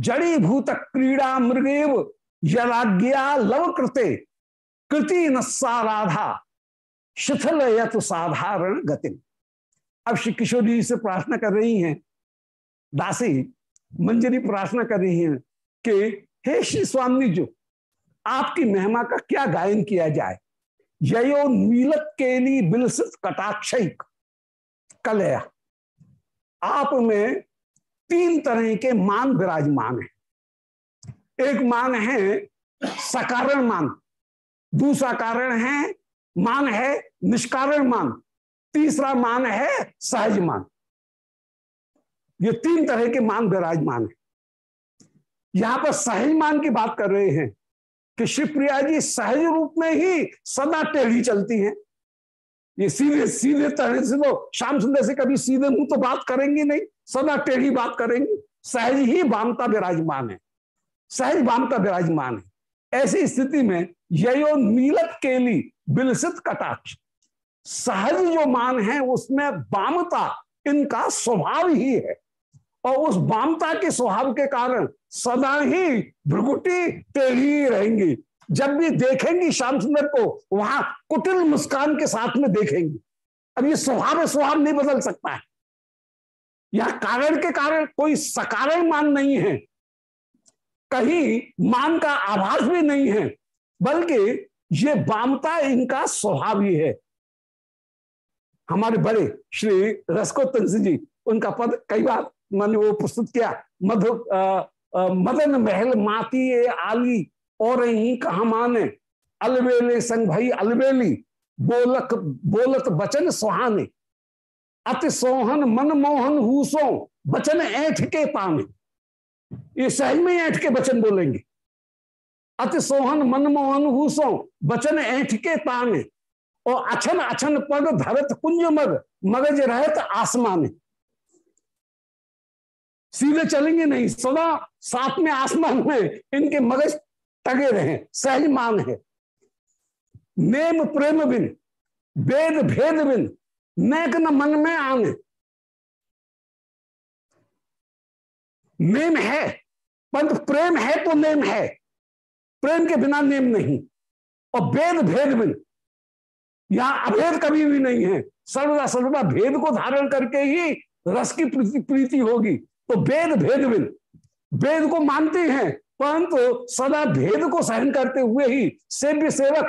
S1: जड़ी भूत क्रीड़ा मृगेव यज्ञा लव कृते, कृति नस्सा राधा शिथिल यत साधारण गति अब श्री किशोरी से प्रार्थना कर रही हैं, दासी, मंजरी प्रार्थना कर रही हैं कि हे श्री स्वामी जो, आपकी महिमा का क्या गायन किया जाए? यो नीलत लिए बिलसित कटाक्षिक कलया। आप में तीन तरह के मान विराजमान है। एक मान है सकारण मान, दूसरा कारण है मान है निष्कारण मान, तीसरा मान है सहज मान। ये तीन तरह के मान विराजमान है। यहाँ पर सहज मान की बात कर रहे हैं कि शिवप्रिया जी सहज रूप में ही सदा टेढ़ी चलती हैं। ये सीधे सीधे तरह से तो श्याम सुंदर से कभी सीधे मुँह तो बात करेंगे नहीं, सदा टेढ़ी बात करेंगे, सहज ही बामता विराजमान है। सहज वामता विराजमान है। ऐसी स्थिति में यो नीलत केली बिलसित कटाक्ष। सहज जो मान है, उसमें वामता इनका स्वभाव ही है। और उस वामता के स्वभाव के कारण सदा ही भ्रगुटी टेढ़ी रहेंगी। जब भी देखेंगी श्याम सुंदर को, वहाँ कुटिल मुस्कान के साथ में देखेंगी। अब ये स्वभाव स्वभाव नहीं बदल सकता है। यह कारण के कारण कोई सकारण मान नहीं है। कहीं मान का आभास भी नहीं है, बल्कि ये बामता इनका स्वभाव ही है। हमारे बड़े श्री रसकोत्तन जी, उनका पद कई बार मैंने वो प्रस्तुत किया, मधु मदन महल माती ए आली, और कहा माने? अलबेले संग भाई अलबेली, बोलक, बोलत बचन सुहाने। अति सोहन मन मोहन हूसो, बचन ऐठ के पाने। ये सहज में ऐठ के वचन बोलेंगे। अति सोहन मनमोहन हूसो वचन ऐठ के ताने और अछन अछन पग धरत कुंज मग, मगज रहत आसमान। सीधे चलेंगे नहीं, सदा साथ में आसमान में इनके मगज टगे रहे सहज मान है। नेम प्रेम बिन, वेद भेद बिन, नेक न मन में आने। नेम है परंतु प्रेम है तो नेम है। प्रेम के बिना नेम नहीं। और वेद भेद बिन यहाँ अभेद कभी भी नहीं है। सर्वदा सर्वदा भेद को धारण करके ही रस की प्रीति होगी। तो वेद भेद बिन वेद को मानते हैं, परंतु सदा भेद को सहन करते हुए ही सेव्य सेवक,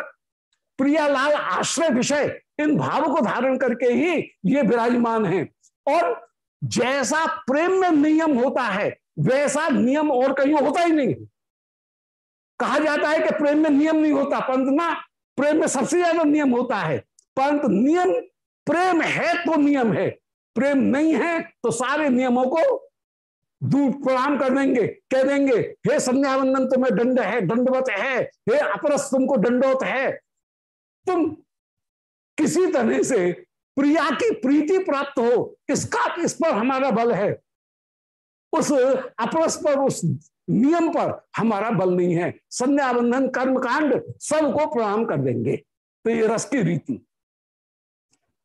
S1: प्रियालाल आश्रय विषय, इन भाव को धारण करके ही ये विराजमान है। और जैसा प्रेम में नियम होता है वैसा नियम और कहीं होता ही नहीं। कहा जाता है कि प्रेम में नियम नहीं होता, परंतु ना, प्रेम में सबसे ज़्यादा नियम होता है। परंतु नियम, प्रेम है तो नियम है। प्रेम नहीं है तो सारे नियमों को दूर प्रणाम कर देंगे, कह देंगे, हे संध्या वंदन तुम्हें दंड है, दंडवत है। हे अपरस, तुमको दंडवत है। तुम किसी तरह से प्रिया की प्रीति प्राप्त हो, इसका इस पर हमारा बल है। उस अपरस पर उस नियम पर हमारा बल नहीं है। संध्या बंधन कर्म कांड सबको प्रणाम कर देंगे। तो ये रस की रीति।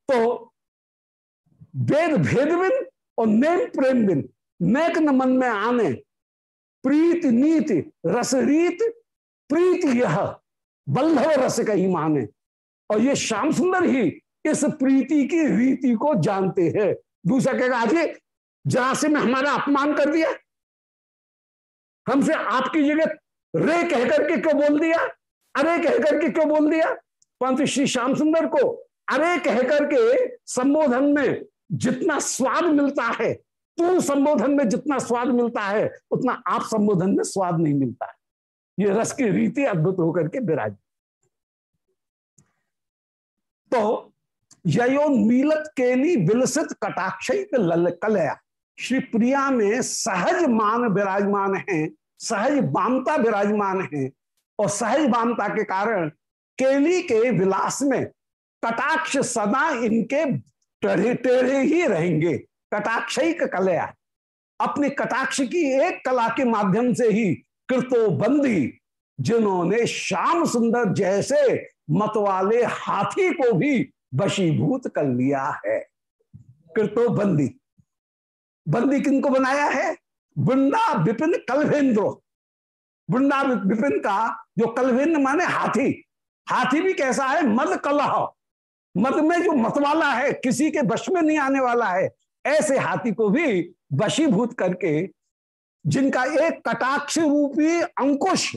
S1: तो वेद भेद बिन और नेम प्रेम बिन, नेक न मन में आने, प्रीत नीति, रस रीत, प्रीत यह, बल्लभ रस का ही माने। और ये श्याम सुंदर ही इस प्रीति की रीति को जानते हैं। दूसरा कहेगा, आगे जरा से में हमारा अपमान कर दिया, हमसे आपकी जगह रे कहकर के क्यों बोल दिया, अरे कहकर के क्यों बोल दिया? परंतु श्री श्याम सुंदर को अरे कहकर के संबोधन में जितना स्वाद मिलता है, तू संबोधन में जितना स्वाद मिलता है, उतना आप संबोधन में स्वाद नहीं मिलता है। ये रस की रीति अद्भुत होकर के विराज। तो यो नीलत केली विलसित कटाक्षित कलया। श्री प्रिया में सहज मान विराजमान है, सहज बामता विराजमान है, और सहज बामता के कारण केली के विलास में कटाक्ष सदा इनके टेढ़े टेढ़े ही रहेंगे। कटाक्षिक कलया, अपने कटाक्ष की एक कला के माध्यम से ही कृतो बंदी जिन्होंने श्याम सुंदर जैसे मतवाले हाथी को भी बशीभूत कर लिया है। कृतो बंदी बंदी किनको बनाया है? बुंदा विपिन कलभेन्द्र बुंदा विपिन का, जो कलभेन्द्र माने हाथी। हाथी भी कैसा है? मद कलह। मद में जो मतवाला है, किसी के वश में नहीं आने वाला है। ऐसे हाथी को भी वशीभूत करके, जिनका एक कटाक्ष रूपी अंकुश,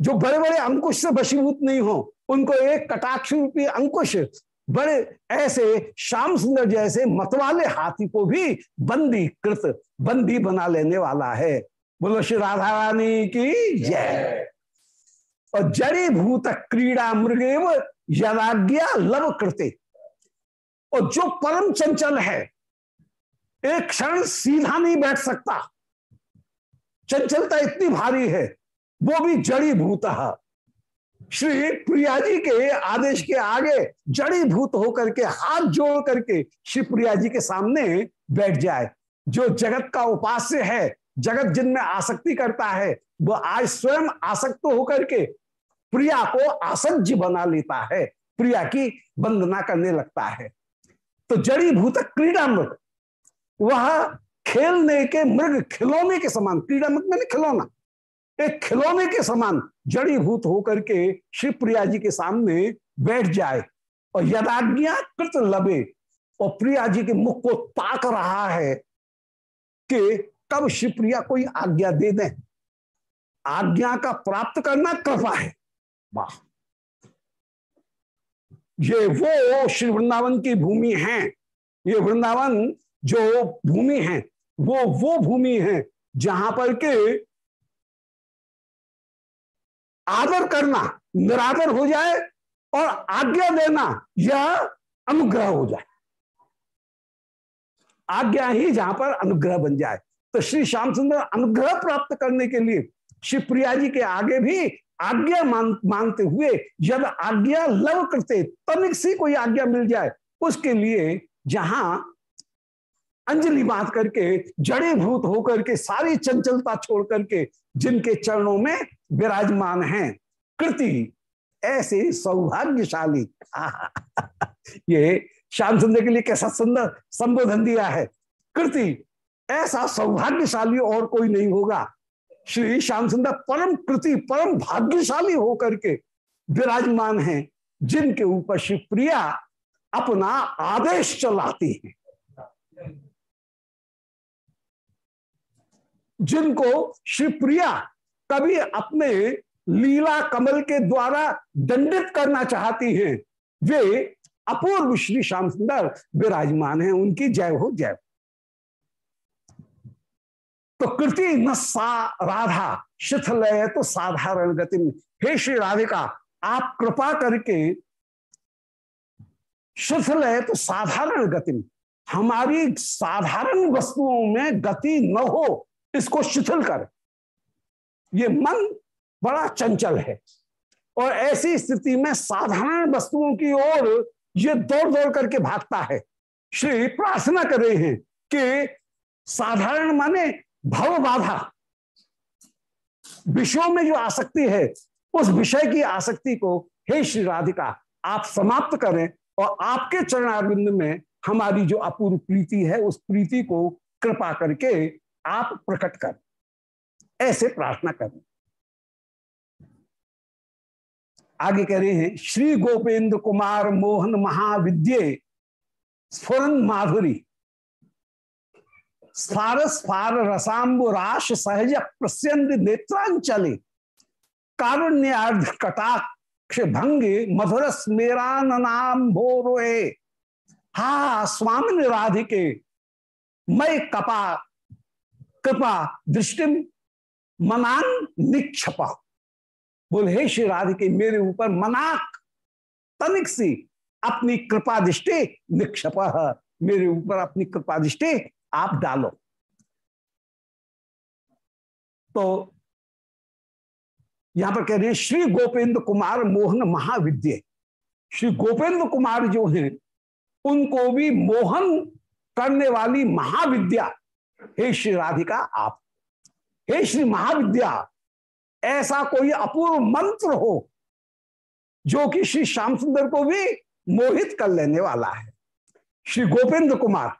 S1: जो बड़े बड़े अंकुश से वशीभूत नहीं हो, उनको एक कटाक्ष रूपी अंकुश बड़े ऐसे श्याम सुंदर जैसे मतवाले हाथी को भी बंदी कृत बंदी बना लेने वाला है। बोलो, श्री राधा रानी की जय। और जड़ी भूत क्रीड़ा मृगेव यदाज्ञा लव कृते। और जो परम चंचल है, एक क्षण सीधा नहीं बैठ सकता। चंचलता इतनी भारी है, वो भी जड़ी भूत श्री प्रिया जी के आदेश के आगे जड़ी भूत होकर के, हाथ जोड़ करके श्री प्रिया जी के सामने बैठ जाए। जो जगत का उपास्य है, जगत जिनमें आसक्ति करता है, वो आज स्वयं आसक्त होकर के प्रिया को आसज्य बना लेता है, प्रिया की वंदना करने लगता है। तो जड़ी भूत क्रीड़ा मृग वह खेलने के मृग खिलौने के समान क्रीड़ा मृग मैंने खिलौना एक खिलौने के समान जड़ीभूत होकर के शिव प्रिया जी के सामने बैठ जाए और यदाज्ञा कृत लबे और प्रिया जी के मुख को ताक रहा है कि कब शिवप्रिया कोई आज्ञा दे दें। आज्ञा का प्राप्त करना कृपा है। वाह। ये वो श्री वृंदावन की भूमि है। ये वृंदावन जो भूमि है, वो वो भूमि है जहाँ पर के आदर करना निरादर हो जाए और आज्ञा देना यह अनुग्रह हो जाए। आज्ञा ही जहाँ पर अनुग्रह बन जाए। तो श्री श्याम सुंदर अनुग्रह प्राप्त करने के लिए श्री प्रिया जी के आगे भी आज्ञा मांग, मांगते हुए जब आज्ञा लव करते तनिक सी कोई आज्ञा मिल जाए उसके लिए जहाँ अंजलि बाँध करके जड़े भूत होकर के सारी चंचलता छोड़ करके जिनके चरणों में विराजमान हैं। कृति, ऐसे सौभाग्यशाली। ये श्याम सुंदर के लिए कैसा सुंदर संबोधन दिया है। कृति, ऐसा सौभाग्यशाली और कोई नहीं होगा। श्री श्याम सुंदर परम कृति, परम भाग्यशाली होकर के विराजमान हैं, जिनके ऊपर श्री प्रिया अपना आदेश चलाती है। जिनको श्री प्रिया कभी अपने लीला कमल के द्वारा दंडित करना चाहती हैं। वे अपूर्व श्री श्याम सुंदर विराजमान हैं। उनकी जय हो, जय तो कृति न सा राधा शिथिल तो साधारण गति हे श्री राधिका, आप कृपा करके शिथिल है तो साधारण गति हमारी साधारण वस्तुओं में गति न हो, इसको शिथिल कर। ये मन बड़ा चंचल है। और ऐसी स्थिति में साधारण वस्तुओं की ओर ये दौड़ दौड़ करके भागता है। श्री प्रार्थना कर रहे हैं कि साधारण माने भव बाधा, विषयों में जो आसक्ति है, उस विषय की आसक्ति को हे श्री राधिका, आप समाप्त करें और आपके चरणारविंद में हमारी जो अपूर्व प्रीति है, उस प्रीति को कृपा करके आप प्रकट कर। ऐसे प्रार्थना करें आगे कह रहे हैं, श्री गोपेंद्र कुमार मोहन महाविद्य स्फुरन माधुरी। स्फार स्फार रसाम्बुराश सहज प्रस्यंद नेत्रांचले। कारुण्यार्ध कटाक्ष भंगे मधुर स्मेरान नाम भोरोए। हा स्वामी राधिके मैं कपा कृपा दृष्टि मनान निक्षपा। बोले, हे श्री राधिके, मेरे ऊपर मनाक। तनिक सी अपनी कृपा दृष्टि निक्षप। मेरे ऊपर अपनी कृपा दृष्टि आप डालो। तो यहाँ पर कह रहे हैं, श्री गोपेंद्र कुमार मोहन महाविद्य। श्री गोपेंद्र कुमार जो हैं, उनको भी मोहन करने वाली महाविद्या, हे श्री राधिका, आप हे श्री महाविद्या, ऐसा कोई अपूर्व मंत्र हो जो कि श्री श्याम सुंदर को भी मोहित कर लेने वाला है? श्री गोपेंद्र कुमार,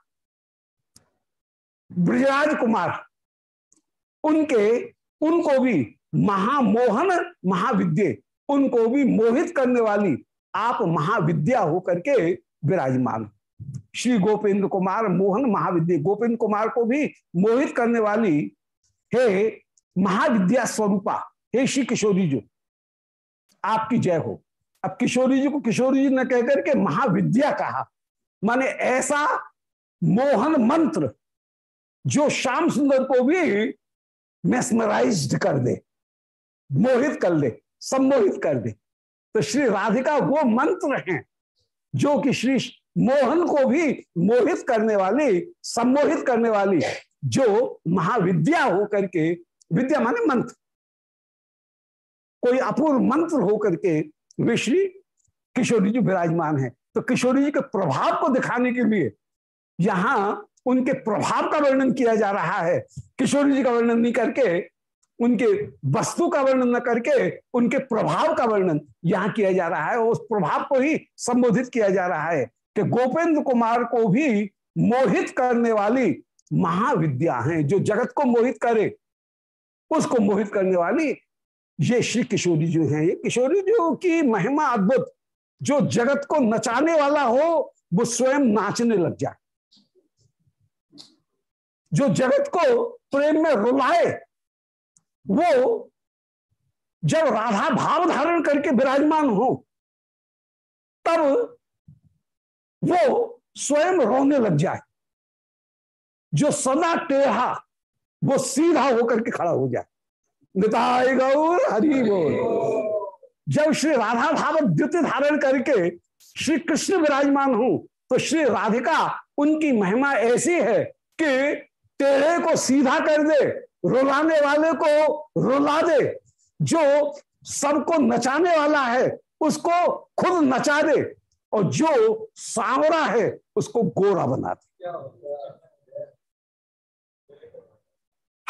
S1: ब्रजराज कुमार, उनके, उनको भी महामोहन महाविद्य, उनको भी मोहित करने वाली आप महाविद्या होकर के विराजमान। श्री गोपेंद्र कुमार, मोहन महाविद्या, गोपेंद्र कुमार को भी मोहित करने वाली हे महाविद्या स्वरूपा, हे श्री किशोरी जी, आपकी जय हो। अब किशोरी जी को किशोरी जी ने कहकर के महाविद्या कहा। माने ऐसा मोहन मंत्र जो श्याम सुंदर को भी मेस्मराइज कर दे, मोहित कर दे सम्मोहित कर दे। तो श्री राधिका वो मंत्र हैं जो कि श्री मोहन को भी मोहित करने वाली, सम्मोहित करने वाली जो महाविद्या होकर के, विद्या माने मंत्र। कोई अपूर्व मंत्र होकर के वे श्री किशोरी जी विराजमान है। तो किशोरी जी के प्रभाव को दिखाने के लिए यहाँ उनके प्रभाव का वर्णन किया जा रहा है। किशोरी जी का वर्णन नहीं करके, उनके वस्तु का वर्णन न करके, उनके प्रभाव का वर्णन यहाँ किया जा रहा है। उस प्रभाव को ही संबोधित किया जा रहा है कि गोपेंद्र कुमार को भी मोहित करने वाली महाविद्या हैं जो जगत को मोहित करे। उसको मोहित करने वाली ये श्री किशोरी जो है। ये किशोरी जो की महिमा अद्भुत। जो जगत को नचाने वाला हो, वो स्वयं नाचने लग जाए। जो जगत को प्रेम में रुलाए, वो जब राधा भाव धारण करके विराजमान हो, तब वो स्वयं रोने लग जाए। जो सदा टेढ़ा वो सीधा होकर के खड़ा हो जाए। निताय गौर हरि बोल। जब श्री राधा भाव द्वितीय धारण करके श्री कृष्ण विराजमान हो तो श्री राधिका उनकी महिमा ऐसी है कि टेढ़े को सीधा कर दे रुलाने वाले को रुला दे। जो सबको नचाने वाला है उसको खुद नचा दे। और जो सांवरा है उसको गोरा बना दे।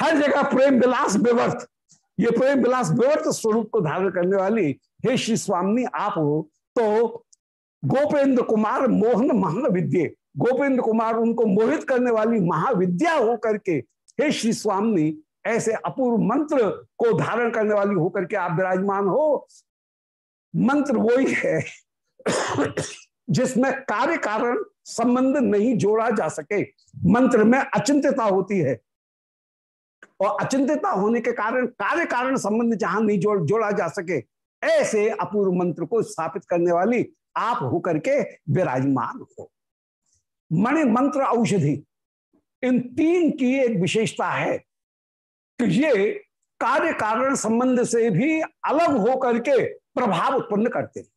S1: हर जगह प्रेम विलास विवर्त। ये प्रेम विलास विवर्त स्वरूप को धारण करने वाली, हे श्री स्वामी, आप हो। तो गोपेंद्र कुमार मोहन महाविद्य गोपेंद्र कुमार उनको मोहित करने वाली महाविद्या हो करके हे श्री स्वामी, ऐसे अपूर्व मंत्र को धारण करने वाली होकर के आप विराजमान हो। मंत्र वही है जिसमें कार्य कारण संबंध नहीं जोड़ा जा सके। मंत्र में अचिंतता होती है। और अचिंतता होने के कारण कार्य कारण संबंध जहाँ नहीं जोड़, जोड़ा जा सके, ऐसे अपूर्व मंत्र को स्थापित करने वाली आप होकर के विराजमान हो। मणि मंत्र औषधि, इन तीन की एक विशेषता है कि ये कार्य कारण संबंध से भी अलग होकर के प्रभाव उत्पन्न करते हैं।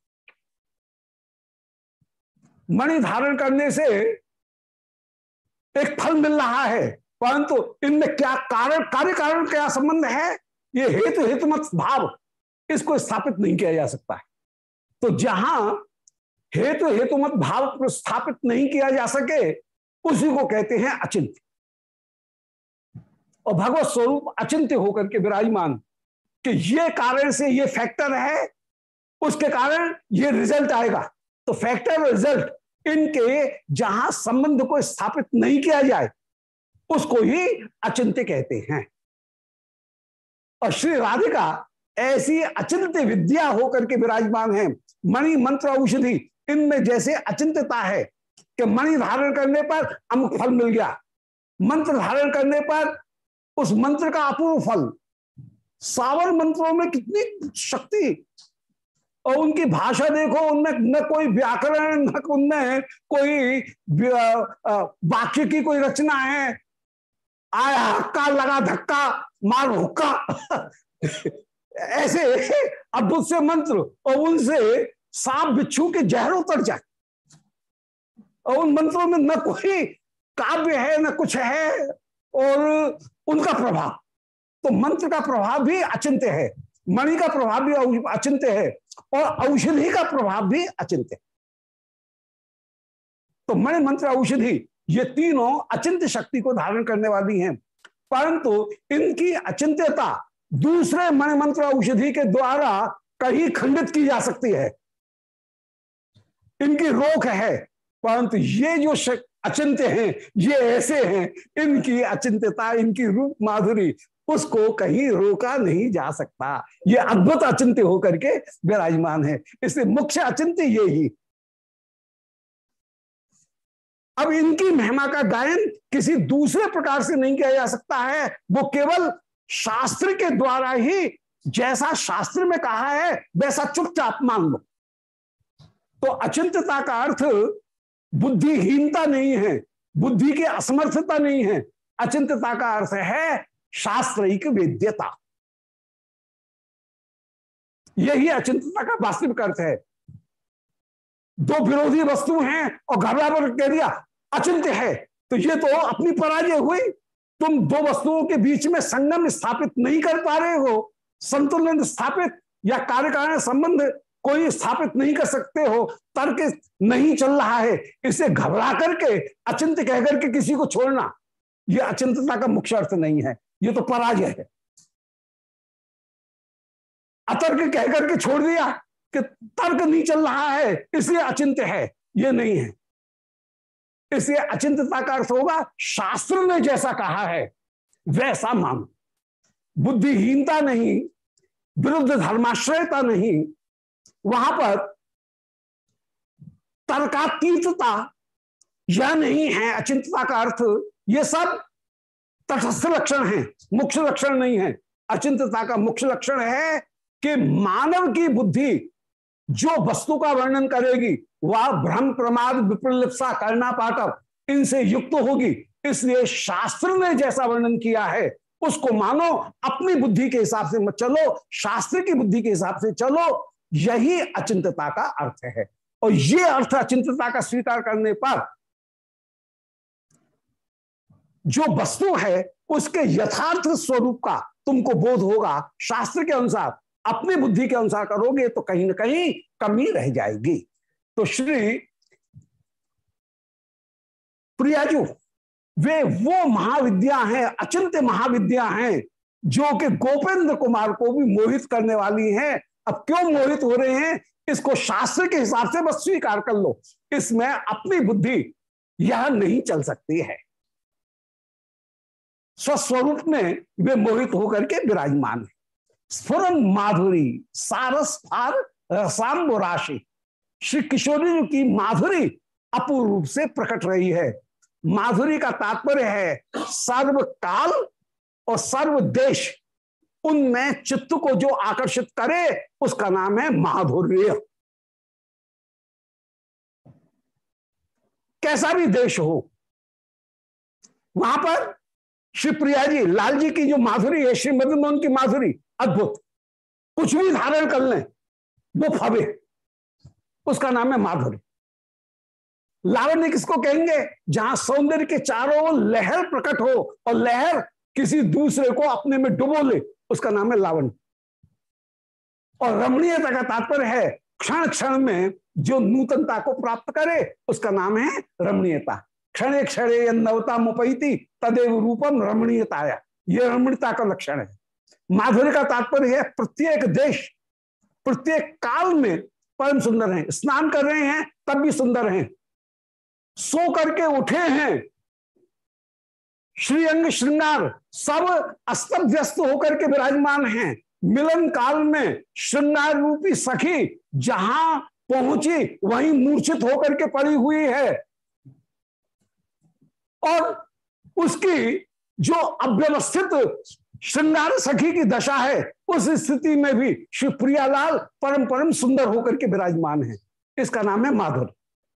S1: मणि धारण करने से एक फल मिल रहा है परंतु इनमें क्या कारण, कार्य कारण क्या संबंध है? ये हेतु, हेतुमत, भाव, इसको स्थापित नहीं किया जा सकता है। तो जहाँ हेतु, हेतुमत, भाव को स्थापित नहीं किया जा सके, उसी को कहते हैं अचिंत्य। और भगवत स्वरूप अचिंत्य होकर के विराजमान, कि ये कारण से ये फैक्टर है, उसके कारण ये रिज़ल्ट आएगा। तो फैक्टर और रिज़ल्ट इनके जहाँ संबंध को स्थापित नहीं किया जाए उसको ही अचिंत्य कहते हैं। और श्री राधिका ऐसी अचिंत विद्या होकर के विराजमान है। मणि मंत्र औषधि, इनमें जैसे अचिंतता है कि मणि धारण करने पर अमुक फल मिल गया। मंत्र धारण करने पर उस मंत्र का अपूर्व फल। सावर मंत्रों में कितनी शक्ति। और उनकी भाषा देखो, उनमें न कोई व्याकरण, न उनमें कोई वाक्य की कोई रचना है। आया हक्का, लगा धक्का, मार हुक्का। ऐसे अद्भुत से मंत्र और उनसे सांप बिच्छू के जहर उतर जाए। और उन मंत्रों में न कोई काव्य है, न कुछ है, और उनका प्रभाव। तो मंत्र का प्रभाव भी अचिंत्य है, मणि का प्रभाव भी अचिंत्य है, और औषधि का प्रभाव भी अचिंत्य तो मणि मंत्र औषधि ये तीनों अचिंत्य शक्ति को धारण करने वाली हैं। परंतु इनकी अचिंत्यता दूसरे मणि मंत्र औषधि के द्वारा कहीं खंडित की जा सकती है। इनकी रोक है, परंतु ये जो अचिंत्य हैं, ये ऐसे हैं, इनकी अचिंत्यता, इनकी रूप माधुरी, उसको कहीं रोका नहीं जा सकता। ये अद्भुत अचिंत्य होकर के विराजमान है। इसलिए मुख्य अचिंत्य ये ही। अब इनकी महिमा का गायन किसी दूसरे प्रकार से नहीं किया जा सकता है। वो केवल शास्त्र के द्वारा ही जैसा शास्त्र में कहा है, वैसा चुपचाप मान लो। तो अचिंतता का अर्थ बुद्धिहीनता नहीं है, बुद्धि की असमर्थता नहीं है। अचिंतता का अर्थ है शास्त्रिक वेद्यता। यही अचिंतता का वास्तविक अर्थ है। दो विरोधी वस्तु हैं और घबरा पर कह दिया अचिंत्य है। तो ये तो अपनी पराजय हुई। तुम दो वस्तुओं के बीच में संगम स्थापित नहीं कर पा रहे हो। संतुलन स्थापित या कार्य कारण संबंध कोई स्थापित नहीं कर सकते हो। तर्क नहीं चल रहा है। इसे घबरा करके अचिंत कहकर के किसी को छोड़ना यह अचिंतता का मुख्य अर्थ नहीं है। ये तो पराजय है। अतर्क कहकर के छोड़ दिया कि तर्क नहीं चल रहा है, इसलिए अचिंत्य है। ये नहीं है। इसलिए अचिंतता का अर्थ होगा शास्त्र ने जैसा कहा है, वैसा मान। बुद्धिहीनता नहीं, विरुद्ध धर्माश्रयता नहीं, वहाँ पर तर्कातीतता यह नहीं है, अचिंतता का अर्थ, ये सब तटस्थ लक्षण है, मुख्य लक्षण नहीं है। अचिंतता का मुख्य लक्षण है कि मानव की बुद्धि जो वस्तु का वर्णन करेगी, वह भ्रम प्रमाद विप्रलिप्सा करना पाटव, इनसे युक्त होगी। इसलिए शास्त्र ने जैसा वर्णन किया है, उसको मानो, अपनी बुद्धि के हिसाब से मत चलो, शास्त्र की बुद्धि के हिसाब से चलो, यही अचिंतता का अर्थ है। और ये अर्थ अचिंतता का स्वीकार करने पर जो वस्तु है, उसके यथार्थ स्वरूप का तुमको बोध होगा, शास्त्र के अनुसार। अपनी बुद्धि के अनुसार करोगे तो कहीं ना कहीं कमी रह जाएगी। तो श्री प्रियाजू वे वो महाविद्या हैं अचिंत महाविद्या हैं, जो कि गोपेंद्र कुमार को भी मोहित करने वाली हैं। अब क्यों मोहित हो रहे हैं? इसको शास्त्र के हिसाब से बस स्वीकार कर लो। इसमें अपनी बुद्धि यह नहीं चल सकती है। स्वस्वरूप में वे मोहित होकर के विराजमान है। स्फुरन माधुरी, सारस फार रसाम्ब राशि। श्री किशोरी की माधुरी अपूर्व रूप से प्रकट रही है। माधुरी का तात्पर्य है सर्व काल और सर्व देश उनमें चित्त को जो आकर्षित करे, उसका नाम है माधुर्य। कैसा भी देश हो, वहाँ पर श्री प्रिया जी, लाल जी की जो माधुरी है, श्री मदन मोहन की माधुरी अद्भुत। कुछ भी धारण कर लें वो फबे उसका नाम है माधुरी। लावण्य किसको कहेंगे? जहाँ सौंदर्य के चारों लहर प्रकट हो और लहर किसी दूसरे को अपने में डुबो ले, उसका नाम है लावण्य। और रमणीयता का तात्पर्य है क्षण क्षण में जो नूतनता को प्राप्त करे, उसका नाम है रमणीयता। क्षण क्षण नवता मुपैती तदेव रूपम रमणीयताया। ये रमणीयता का लक्षण है। माधुर्य का तात्पर्य है, प्रत्येक देश, प्रत्येक काल में परम सुंदर है। स्नान कर रहे हैं, तब भी सुंदर हैं। सो करके उठे हैं। श्रीअंग श्रृंगार, सब अस्त व्यस्त होकर के विराजमान हैं। मिलन काल में श्रृंगार रूपी सखी जहाँ पहुँची, वहीं मूर्छित होकर के पड़ी हुई है। और उसकी जो अव्यवस्थित श्रृंगार सखी की दशा है, उस स्थिति में भी श्री प्रियालाल परम परम सुंदर होकर के विराजमान है। इसका नाम है माधुर।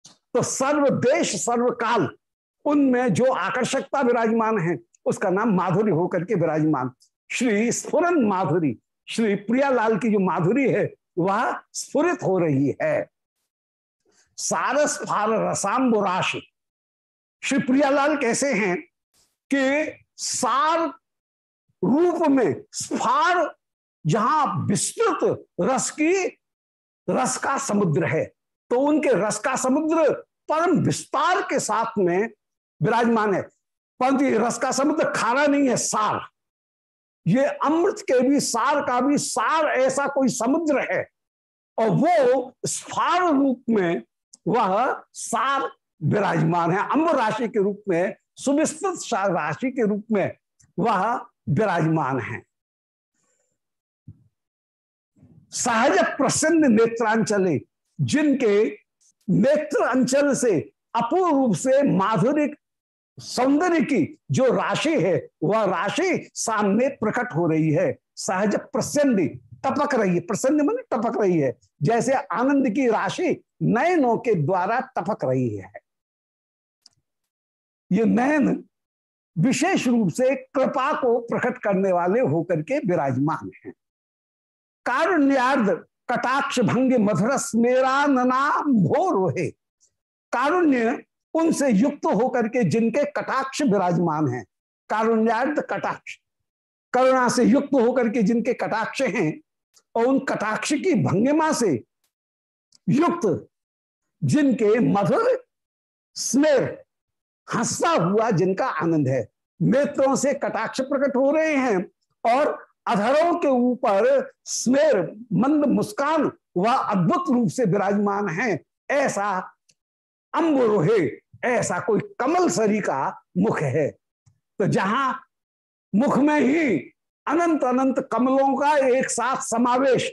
S1: तो सर्व देश, सर्व काल, उनमें जो आकर्षकता विराजमान है, उसका नाम माधुरी होकर के विराजमान। श्री स्फुर माधुरी, श्री प्रियालाल की जो माधुरी है, वह स्फुरित हो रही है। सारस फार रसाम्बो राशि श्री प्रियालाल कैसे हैं कि सार रूप में स्फार, जहाँ विस्तृत रस की, रस का समुद्र है। तो उनके रस का समुद्र परम विस्तार के साथ में विराजमान है। परंतु रस का समुद्र खारा नहीं है, सार। ये अमृत के भी, सार का भी, सार ऐसा कोई समुद्र है। और वो स्फार रूप में, वह सार विराजमान है। अम्ब राशि के रूप में, सुविस्तृत राशि के रूप में, वह विराजमान है। सहज प्रसन्न नेत्रांचले, जिनके नेत्र अंचल से अपूर्ण रूप से माधुरिक सौंदर्य की जो राशि है, वह राशि सामने प्रकट हो रही है। सहज प्रसन्न टपक रही है। प्रसन्न मन टपक रही है। जैसे आनंद की राशि नयनों के द्वारा टपक रही है। ये नयन विशेष रूप से कृपा को प्रकट करने वाले होकर के विराजमान हैं। कारुण्यार्ध कटाक्ष भंग मधुर स्मेरा नना भोर कारुण्य उनसे युक्त होकर के जिनके कटाक्ष विराजमान हैं। कारुण्यार्थ कटाक्ष। करुणा से युक्त होकर के जिनके कटाक्ष हैं और उन कटाक्ष की भंगिमा से युक्त जिनके मधुर स्मेर हंसता हुआ जिनका आनंद है। नेत्रों से कटाक्ष प्रकट हो रहे हैं और अधरों के ऊपर स्मेर, मंद मुस्कान वह अद्भुत रूप से विराजमान है। ऐसा अम्बुरोहे, ऐसा कोई कमल सरी का मुख है। तो जहाँ मुख में ही अनंत अनंत कमलों का एक साथ समावेश,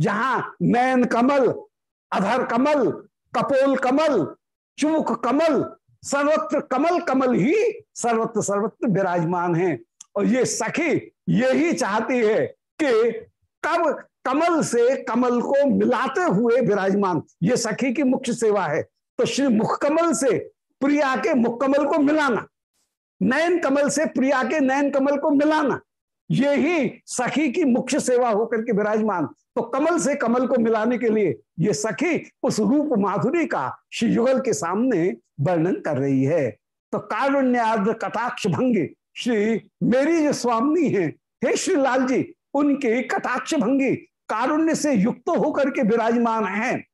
S1: जहाँ नयन कमल, अधर कमल, कपोल कमल, चुमुख कमल सर्वत्र कमल कमल ही सर्वत्र सर्वत्र विराजमान है। और ये सखी यही चाहती है कि कब कमल से कमल को मिलाते हुए विराजमान। ये सखी की मुख्य सेवा है। तो श्री मुख कमल से प्रिया के मुख कमल को मिलाना, नयन कमल से प्रिया के नयन कमल को मिलाना ये ही सखी की मुख्य सेवा होकर के विराजमान। तो कमल से कमल को मिलाने के लिए ये सखी उस रूप माधुरी का श्री युगल के सामने वर्णन कर रही है। तो कारुण्याद्र कटाक्ष भंगी श्री मेरी जो स्वामी है, हे श्री लाल जी, उनके कटाक्ष भंगी कारुण्य से युक्त होकर के विराजमान है।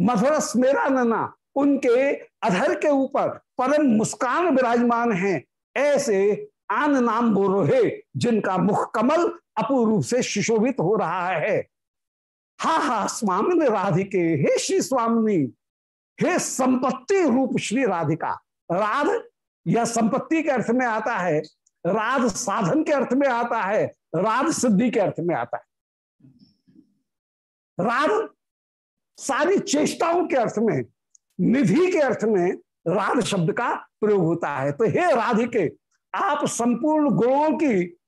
S1: मधुर स्मेरा नना उनके अधर के ऊपर परम मुस्कान विराजमान है। ऐसे आन नाम बोरोहे जिनका मुख कमल अपूर्व से सुशोभित हो रहा है। हा हा स्वामी राधिके, हे श्री स्वामी हे संपत्ति रूप श्री राधिका। राध, यह संपत्ति के अर्थ में आता है, राध साधन के अर्थ में आता है, राध सिद्धि के अर्थ में आता है। राध, सारी चेष्टाओं के अर्थ में, निधि के अर्थ में, राध शब्द का प्रयोग होता है। तो हे राधिके आप संपूर्ण गुणों की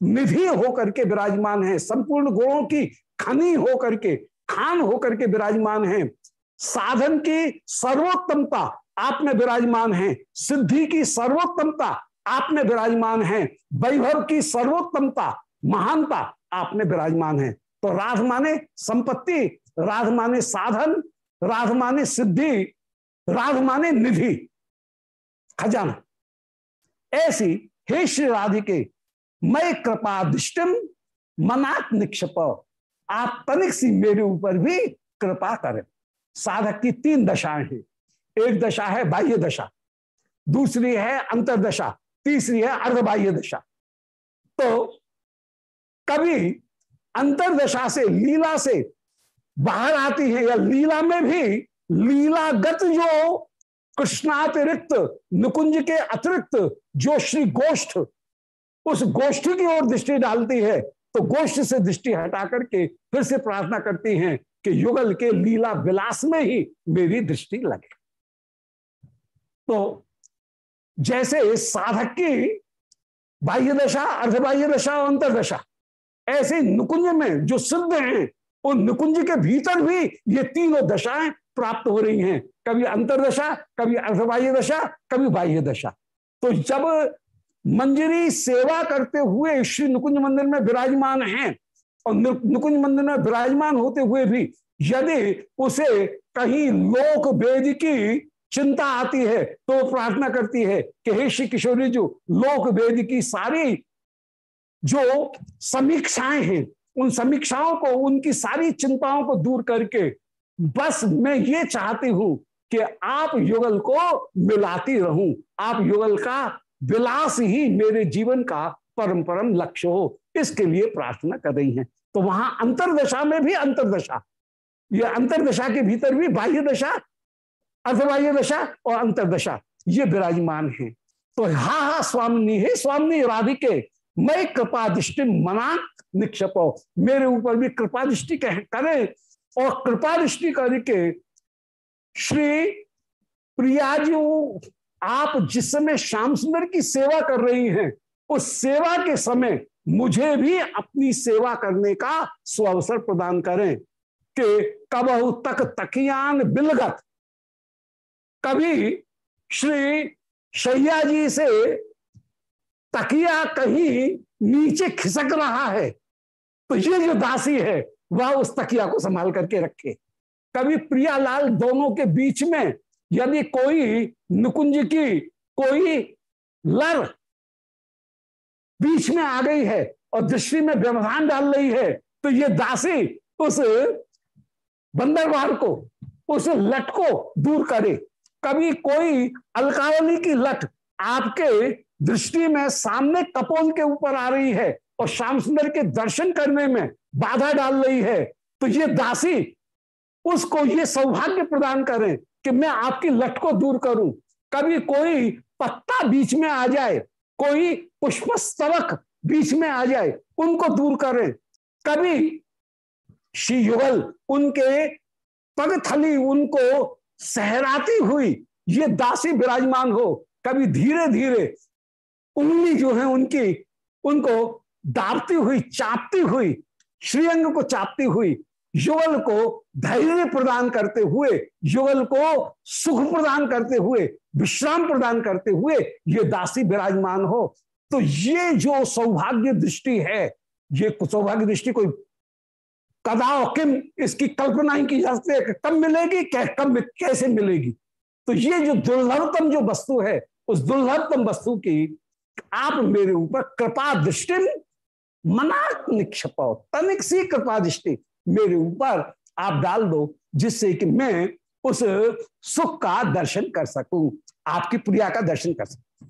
S1: निधि होकर के विराजमान है, संपूर्ण गुणों की खनी होकर के, खान होकर के विराजमान है। साधन की सर्वोत्तमता आप में विराजमान है, सिद्धि की सर्वोत्तमता आप में विराजमान है, वैभव की सर्वोत्तमता, महानता आप में विराजमान है। तो राध माने संपत्ति राध माने साधन राध माने सिद्धि राध माने निधि, खजाना। ऐसी, हे श्री राधिके, मैं कृपा दृष्टिम मनात निक्षप। आप तनिक सी मेरे ऊपर भी कृपा करें। साधक की तीन दशाएँ हैं। एक दशा है बाह्य दशा, दूसरी है अंतरदशा तीसरी है अर्धबाह्य दशा। तो कभी अंतरदशा से लीला से बाहर आती है या लीला में भी लीलागत जो कृष्णातिरिक्त, नुकुंज के अतिरिक्त जो श्री गोष्ठ उस गोष्ठ की ओर दृष्टि डालती है तो गोष्ठ से दृष्टि हटा करके फिर से प्रार्थना करती हैं कि युगल के लीला विलास में ही मेरी दृष्टि लगे। तो जैसे साधक की बाह्य दशा, अर्धबाह्य दशा और अंतरदशा, ऐसे नुकुंज में जो सिद्ध हैं, उन नुकुंज के भीतर भी ये तीनों दशाएँ प्राप्त हो रही हैं। कभी अंतरदशा, कभी अर्धबाह्य दशा, कभी बाह्य दशा। तो जब मंजरी सेवा करते हुए श्री नुकुंज मंदिर में विराजमान हैं और नुकुंज मंदिर में विराजमान होते हुए भी यदि उसे कहीं लोक वेद की चिंता आती है तो प्रार्थना करती है कि हे श्री किशोरी जो, लोक वेद की सारी जो समीक्षाएँ हैं, उन समीक्षाओं को, उनकी सारी चिंताओं को दूर करके बस मैं ये चाहती हूँ कि आप युगल को मिलाती रहूँ। आप युगल का विलास ही मेरे जीवन का परम परम लक्ष्य हो। इसके लिए प्रार्थना कर रही हैं। तो वहाँ अंतरदशा में भी अंतरदशा। ये अंतरदशा के भीतर भी बाह्य दशा अर्धबाह्य दशा और अंतरदशा, ये विराजमान है। तो हा हा स्वामी हे स्वामी राधिके, मैं कृपा दृष्टि मना निक्षपो। मेरे ऊपर भी कृपा दृष्टि करें और कृपा दृष्टि करके श्री प्रियाजू आप जिस समय श्याम सुंदर की सेवा कर रही हैं, उस सेवा के समय मुझे भी अपनी सेवा करने का सुअवसर प्रदान करें कि कबहु तक तकियान बिलगत। कभी श्री शैया जी से तकिया कहीं नीचे खिसक रहा है तो ये जो दासी है, वह उस तकिया को संभाल करके रखे। कभी प्रियालाल दोनों के बीच में यदि कोई नुकुंज की कोई लर बीच में आ गई है और दृष्टि में व्यवधान डाल रही है तो ये दासी उस बंदरवार को, उस लट को दूर करे। कभी कोई अलकावली की लट आपके दृष्टि में सामने कपोल के ऊपर आ रही है और श्याम सुंदर के दर्शन करने में बाधा डाल रही है तो ये दासी उसको ये सौभाग्य प्रदान करें कि मैं आपकी लट को दूर करूँ। कभी कोई पत्ता बीच में आ जाए, कोई पुष्प स्तवक बीच में आ जाए, उनको दूर करें। कभी श्री युगल उनके पगथली उनको सहराती हुई ये दासी विराजमान हो, कभी धीरे धीरे उंगली जो है उनकी, उनको दाबती हुई, चापती हुई, श्रीअंग को चापती हुई युगल को धैर्य प्रदान करते हुए, युगल को सुख प्रदान करते हुए, विश्राम प्रदान करते हुए ये दासी विराजमान हो। तो ये जो सौभाग्य दृष्टि है, ये सौभाग्य दृष्टि कोई कदा किम इसकी कल्पना ही की जा सकती है कब मिलेगी कब कैसे मिलेगी। तो ये जो दुर्लभतम जो वस्तु है, उस दुर्लभतम वस्तु की आप मेरे ऊपर कृपा दृष्टि मना निक्षप, तनिक सी कृपा दृष्टि मेरे ऊपर आप डाल दो, जिससे कि मैं उस सुख का दर्शन कर सकूँ, आपकी प्रिया का दर्शन कर सकूँ।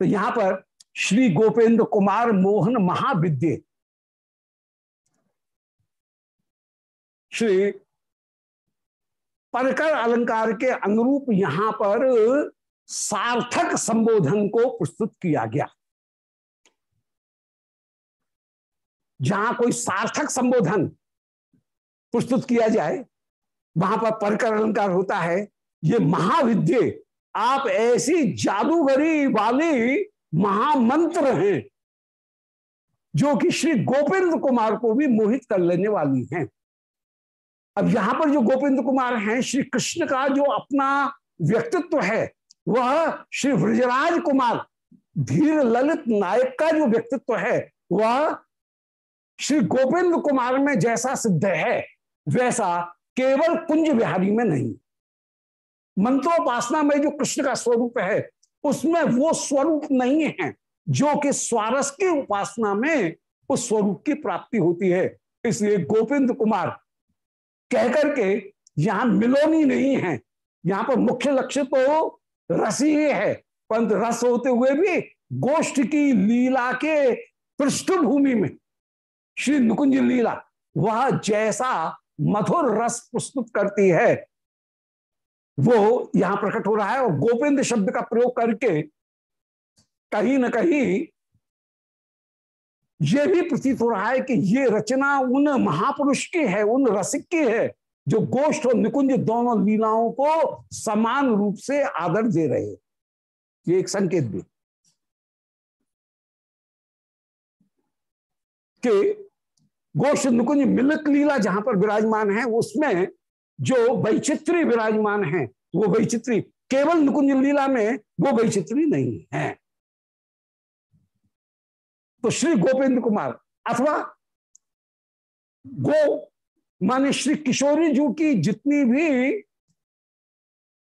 S1: तो यहाँ पर श्री गोपेंद्र कुमार मोहन महाविद्य। श्री परकर अलंकार के अनुरूप यहाँ पर सार्थक संबोधन को प्रस्तुत किया गया। जहाँ कोई सार्थक संबोधन प्रस्तुत किया जाए। वहाँ पर परकर अलंकार होता है। ये महाविद्य, आप ऐसी जादूगरी वाली महामंत्र हैं, जो कि श्री गोपेंद्र कुमार को भी मोहित कर लेने वाली हैं। अब यहाँ पर जो गोपेंद्र कुमार हैं, श्री कृष्ण का जो अपना व्यक्तित्व है, वह श्री ब्रजराज कुमार, धीर ललित नायक का जो व्यक्तित्व है, वह श्री गोपेंद्र कुमार में जैसा सिद्ध है। वैसा केवल कुंज बिहारी में नहीं। मंत्रोपासना में जो कृष्ण का स्वरूप है, उसमें वो स्वरूप नहीं है, जो कि स्वारस की उपासना में उस स्वरूप की प्राप्ति होती है। इसलिए गोविंद कुमार कहकर के यहाँ मिलोनी नहीं है। यहाँ पर मुख्य लक्ष्य तो रस ही है, परंतु रस होते हुए भी गोष्ठ की लीला के पृष्ठभूमि में, श्री नुकुंज लीला, वह जैसा मधुर रस प्रस्तुत करती है। वो यहाँ प्रकट हो रहा है और गोविंद शब्द का प्रयोग करके कहीं ना कहीं यह भी प्रतीत हो रहा है कि ये रचना उन महापुरुष की है, उन रसिक की है, जो गोष्ठ और निकुंज दोनों लीलाओं को समान रूप से आदर दे रहे ये एक संकेत भी कि गोष्ठ निकुंज मिलक लीला जहाँ पर विराजमान है, उसमें जो वैचित्री विराजमान है, वो वैचित्री, केवल निकुंज लीला में वो वैचित्री नहीं है। तो श्री गोपेंद्र कुमार अथवा गो, माने श्री किशोरी जी की जितनी भी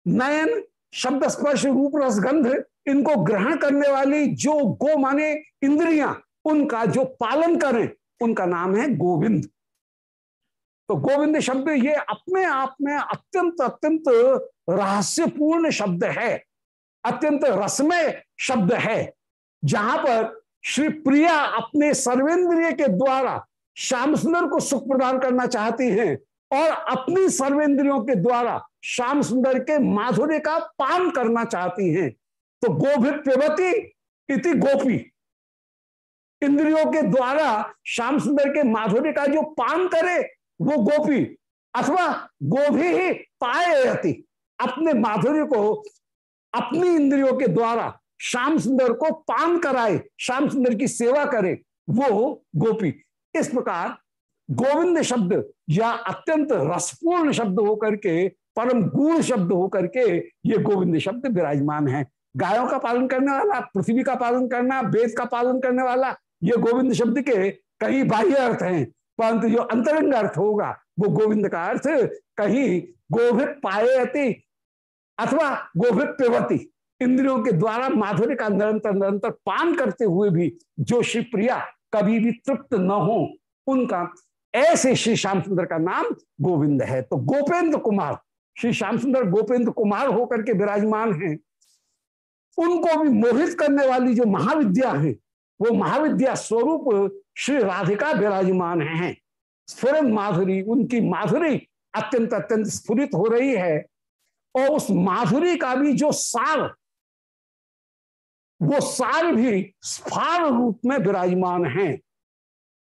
S1: नयन, शब्द स्पर्श, रूप रसगंध इनको ग्रहण करने वाली जो गो, माने इंद्रियाँ, उनका जो पालन करें उनका नाम है गोविंद। तो गोविंद शब्द ये अपने आप में अत्यंत अत्यंत रहस्यपूर्ण शब्द है। अत्यंत रसमय शब्द है। जहाँ पर श्री प्रिया अपने सर्वेंद्रिय के द्वारा श्याम सुंदर को सुख प्रदान करना चाहती हैं और अपनी सर्वेंद्रियों के द्वारा श्याम सुंदर के माधुर्य का पान करना चाहती हैं। तो गोभित पिबती इति गोपी। इंद्रियों के द्वारा श्याम सुंदर के माधुर्य का जो पान करे, वो गोपी, अथवा गोभी ही पाए अपने माधुर्य को, अपनी इंद्रियों के द्वारा श्याम सुंदर को पान कराए, श्याम सुंदर की सेवा करे, वो गोपी। इस प्रकार गोविंद शब्द या अत्यंत रसपूर्ण शब्द होकर के, परम गूढ़ शब्द होकर के ये गोविंद शब्द विराजमान है। गायों का पालन करने वाला, पृथ्वी का पालन करना, वेद का पालन करने वाला ये गोविंद शब्द के कई बाह्य अर्थ हैं, परंतु जो अंतरंग अर्थ होगा, वो गोविंद का अर्थ कहीं गोभित पाए अथवा गोभित पिवती इंद्रियों के द्वारा माधुर्य का निरंतर निरंतर पान करते हुए भी जो श्री प्रिया कभी भी तृप्त न हो, उनका ऐसे श्री श्याम सुंदर का नाम गोविंद है। तो गोपेंद्र कुमार, श्री श्याम सुंदर गोपेंद्र कुमार होकर के विराजमान हैं। उनको भी मोहित करने वाली जो महाविद्या है वो महाविद्या स्वरूप श्री राधिका विराजमान है। स्फुर माधुरी, उनकी माधुरी अत्यंत अत्यंत स्फुरित हो रही है। और उस माधुरी का भी जो सार, वो सार भी स्फार रूप में विराजमान है।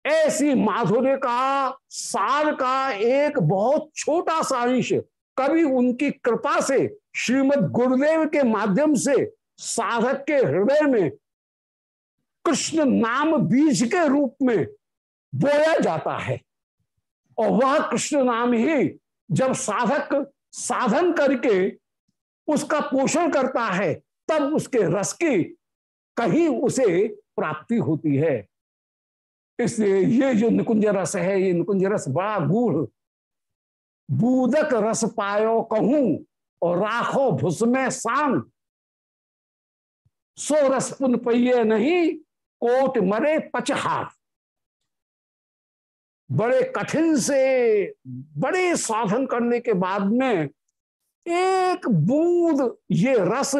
S1: ऐसी माधुर्य का, सार का एक बहुत छोटा सा अंश कभी उनकी कृपा से श्रीमद गुरुदेव के माध्यम से साधक के हृदय में कृष्ण नाम बीज के रूप में बोया जाता है। और वह कृष्ण नाम ही जब साधक साधन करके उसका पोषण करता है, तब उसके रस की कहीं उसे प्राप्ति होती है। इसलिए ये जो निकुंज रस है, ये निकुंज रस बड़ा गूढ़, बूदक रस पायो कहूँ और राखो भुस में शाम सो रस पुन पहिए नहीं कोट मरे पचहार बड़े कठिन से, बड़े साधन करने के बाद में एक बूंद ये रस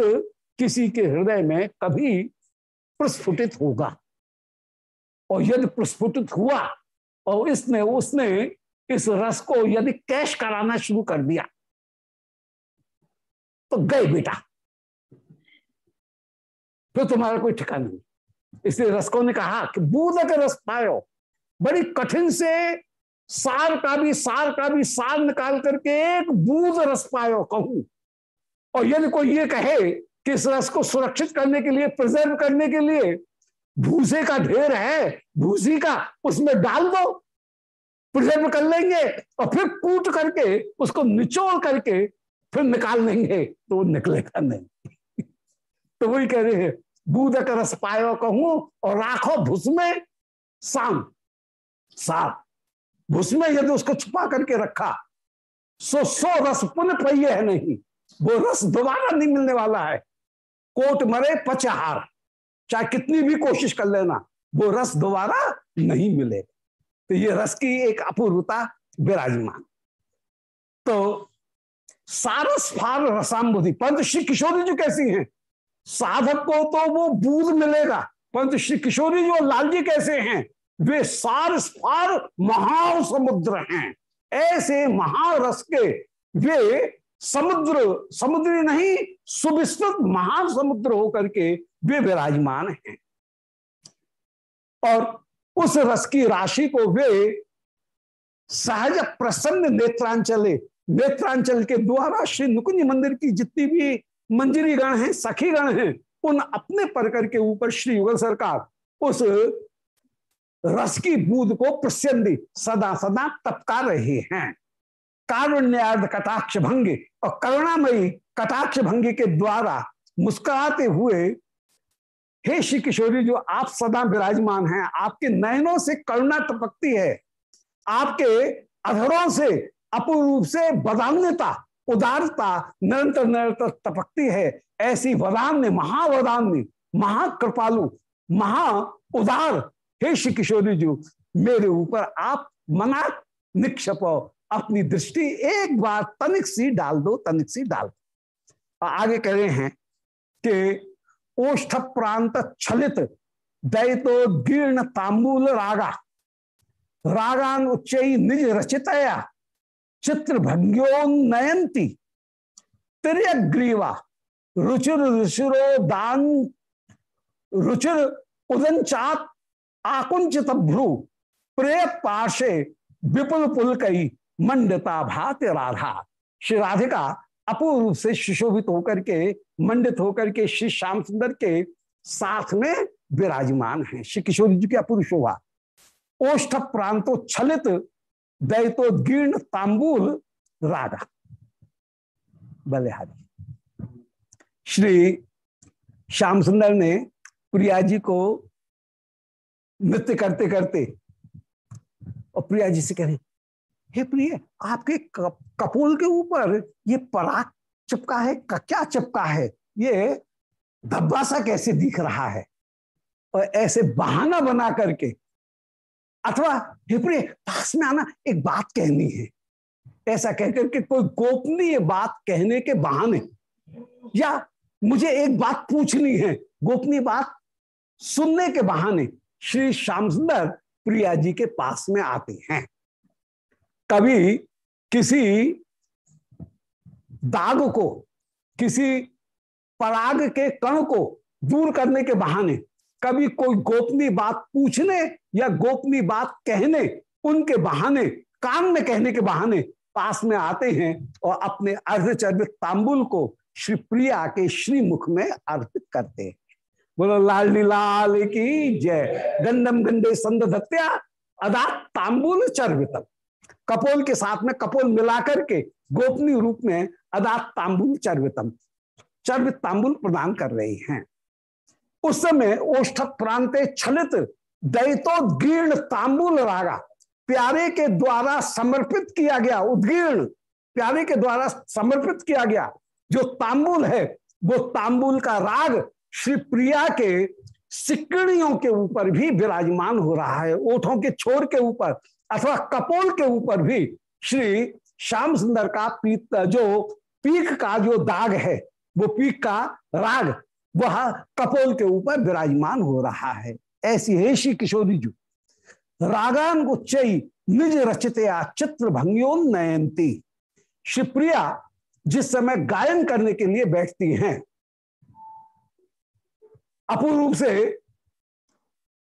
S1: किसी के हृदय में कभी प्रस्फुटित होगा। और यदि प्रस्फुटित हुआ, और इसने, उसने इस रस को यदि कैश कराना शुरू कर दिया तो गए बेटा। फिर तुम्हारा कोई ठिकाना नहीं। इसलिए रसकों ने कहा कि बूंद के रस पायो। बड़ी कठिन से सार का भी, सार का भी सार निकाल करके एक बूंद रस पायो कहूँ। और यदि कोई ये कहे कि इस रस को सुरक्षित करने के लिए प्रिजर्व करने के लिए भूसे का ढेर है, भूसी का, उसमें डाल दो प्रिजर्व कर लेंगे और फिर कूट करके उसको निचोड़ करके फिर निकाल लेंगे तो वो निकलेगा नहीं। तो वही कह रहे हैं बूद का रस पायो कहूँ और राखो भूस में शाम साफ़ भूस में यदि उसको छुपा करके रखा, सो सो रस पुनः पहिए है नहीं। वो रस दोबारा नहीं मिलने वाला है। कोट मरे पचहार। चाहे कितनी भी कोशिश कर लेना, वो रस दोबारा नहीं मिले। तो ये रस की एक अपूर्वता विराजमान। तो सारस फार रसाम्बुद्धि परंतु श्री किशोरी जी कैसी हैं? साधक को तो वो बूझ मिलेगा। परंतु श्री किशोरी जी और लाल जी कैसे हैं? वे सार फार महासमुद्र हैं। ऐसे महारस के वे समुद्र, समुद्री नहीं, सुविस्तृत महासमुद्र होकर के वे विराजमान हैं। और उस रस की राशि को वे सहज प्रसन्न नेत्रांचले, नेत्रांचल के द्वारा श्री नुकुंज मंदिर की जितनी भी मंजरी गण हैं सखी गण हैं, उन अपने परकर के ऊपर श्री युगल सरकार उस रस की बूंद को प्रसन्नी सदा सदा तपका रहे हैं। कारुण्यार्ध कटाक्ष भंगी और करुणामयी कटाक्ष भंगी के द्वारा मुस्कुराते हुए, हे श्री किशोरी जो आप सदा विराजमान हैं, आपके नयनों से करुणा टपकती है, आपके अधरों से अपूर्व से बदान्यता उदारता, निरंतर निरंतर टपकती है। ऐसी वदान्य महावदान्य महाकृपालु, महा उदार, हे श्री किशोरी जी, मेरे ऊपर आप मना निक्षप अपनी दृष्टि एक बार तनिक सी डाल दो, तनिक सी डाल दो। आगे कह रहे हैं कि ओष्ठ प्रांत छलित, दैतो गीर्ण तांबूल रागा रागान उच्च निज रचितया चित्र भंग्योन्नयंती तिरग्रीवा रुचिर रुचिरो दान, रुचिर उदंचात आकुंचित भ्रू प्रेय पार्शे विपुल पुल कई मंडता भात राधा। श्री राधिका अपूर्व रूप से सुशोभित होकर के मंडित होकर के श्री श्याम सुंदर के साथ में विराजमान है। श्री किशोर जी की अपूर्व शोभा। ओष्ठ प्रांतो छलित दैतोदीर्ण तांबूल रागा बलिहारी श्री श्याम सुंदर ने प्रिया जी को नृत्य करते करते और प्रिया जी से कह रहे हे प्रिय, आपके कपोल के ऊपर ये पराग चिपका है क्या चिपका है? ये धब्बा सा कैसे दिख रहा है? और ऐसे बहाना बना करके अथवा, हे पास में आना एक बात कहनी है। ऐसा कहकर के कोई गोपनीय बात कहने के बहाने, या मुझे एक बात पूछनी है, गोपनीय बात सुनने के बहाने श्री श्याम सुंदर प्रिया जी के पास में आते हैं। कभी किसी दाग को, किसी पराग के कण को दूर करने के बहाने कभी कोई गोपनीय बात पूछने या गोपनीय बात कहने, उनके बहाने काम में कहने के बहाने पास में आते हैं और अपने अर्धचर्वित तांबुल को श्री प्रिया के श्री मुख में अर्पित करते हैं। बोलो लाल लाल की जय। गंडम गंडे संद धत्या, अदा तांबुल चर्वितम। कपोल के साथ में कपोल मिलाकर के गोपनीय रूप में अदा तांबुल चर्वितम। चर्वित तांबुल प्रदान कर रहे हैं। उस समय ओष्ठ प्रांते छलित दैतो गीर्ण तांबुल रागा। प्यारे के द्वारा समर्पित किया गया उदगीर्ण, प्यारे के द्वारा समर्पित किया गया जो तांबुल है, वो तांबुल का राग श्री प्रिया के सिकड़ियों के ऊपर भी विराजमान हो रहा है, ओठों के छोर के ऊपर अथवा कपोल के ऊपर भी श्री श्याम सुंदर का पीत, जो पीक का जो दाग है, वो पीक का राग वह कपोल के ऊपर विराजमान हो रहा है। ऐसी है श्री किशोरी जी। रागान उच्च निज रचित चित्र भंगियों नयंती। शिवप्रिया जिस समय गायन करने के लिए बैठती हैं, अपूर्व रूप से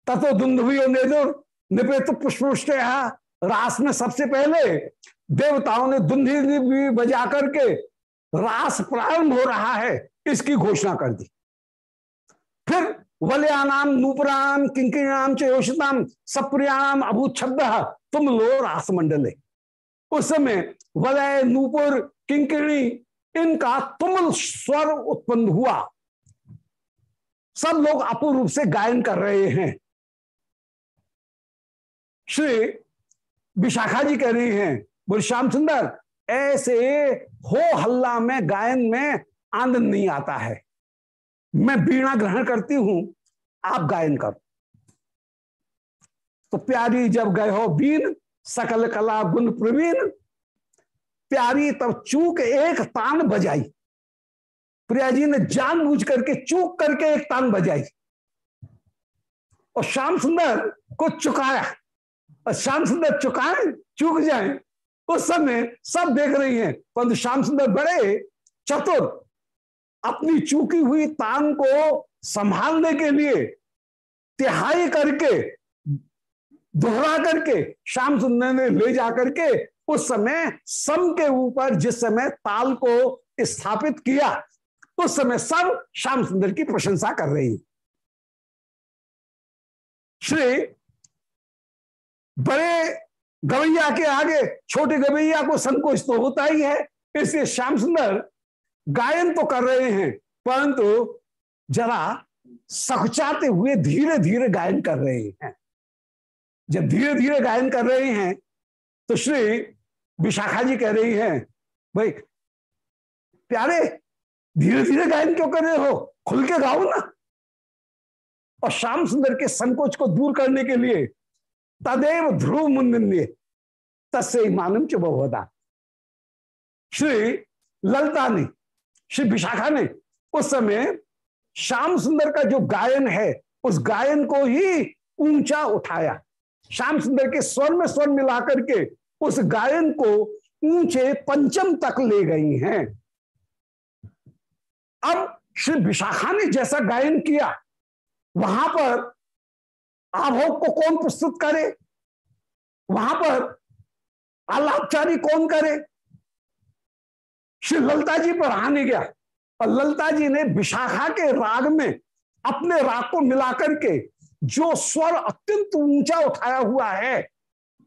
S1: तत्व दुंदुभियो नेदुर निपेत पुष्पुष्ट रास में सबसे पहले देवताओं ने दुंधी बजा करके रास प्रारंभ हो रहा है, इसकी घोषणा कर दी। फिर वलयानाम नूपुराम किंकिणाम चोषिताम सप्रियाम अभूत शब्द तुम लो रास मंडले उस समय वलय, नूपुर, किंकिणी, इनका तुमल स्वर उत्पन्न हुआ। सब लोग अपूर्ण रूप से गायन कर रहे हैं। श्री विशाखा जी कह रही हैं, बोल, श्याम सुंदर, ऐसे हो हल्ला में, गायन में आनंद नहीं आता है। मैं बीणा ग्रहण करती हूँ, आप गायन करो। तो प्यारी जब गए हो बीन सकल कला गुण प्रवीण, प्यारी तब चूक एक तान बजाई। प्रिया जी ने जानबूझ करके, चूक करके एक तान बजाई। और श्याम सुंदर को चुकाया। और श्याम सुंदर चुकाए, चूक जाए। उस समय सब देख रही हैं। परंतु श्याम सुंदर बड़े चतुर अपनी चूकी हुई तांग को संभालने के लिए तिहाई करके, दोहरा करके, श्याम सुंदर ने ले जाकर के उस समय सम के ऊपर, जिस समय ताल को स्थापित किया, उस समय सब श्याम सुंदर की प्रशंसा कर रही। श्री बड़े गवैया के आगे, छोटे गवैया को संकोच तो होता ही है, इसलिए श्याम सुंदर गायन तो कर रहे हैं, परंतु जरा सखचाते हुए धीरे धीरे गायन कर रहे हैं। जब धीरे धीरे गायन कर रहे हैं तो श्री विशाखा जी कह रही हैं, भाई, प्यारे धीरे धीरे गायन क्यों कर रहे हो? खुल के गाओ ना। और श्याम सुंदर के संकोच को दूर करने के लिए, तदेव ध्रुव मुंदिन्य तस्से मानम बहुदा श्री ललता ने श्री विशाखा ने, उस समय श्याम सुंदर का जो गायन है, उस गायन को ही ऊँचा उठाया। श्याम सुंदर के स्वर में स्वर मिलाकर के उस गायन को ऊँचे पंचम तक ले गई हैं। अब श्री विशाखा ने जैसा गायन किया, वहाँ पर आभोग को कौन प्रस्तुत करे? वहाँ पर आलापचारी कौन करे? श्री ललता जी पर आने गया। और ललता जी ने विशाखा के राग में अपने राग को मिलाकर के जो स्वर अत्यंत ऊँचा उठाया हुआ है,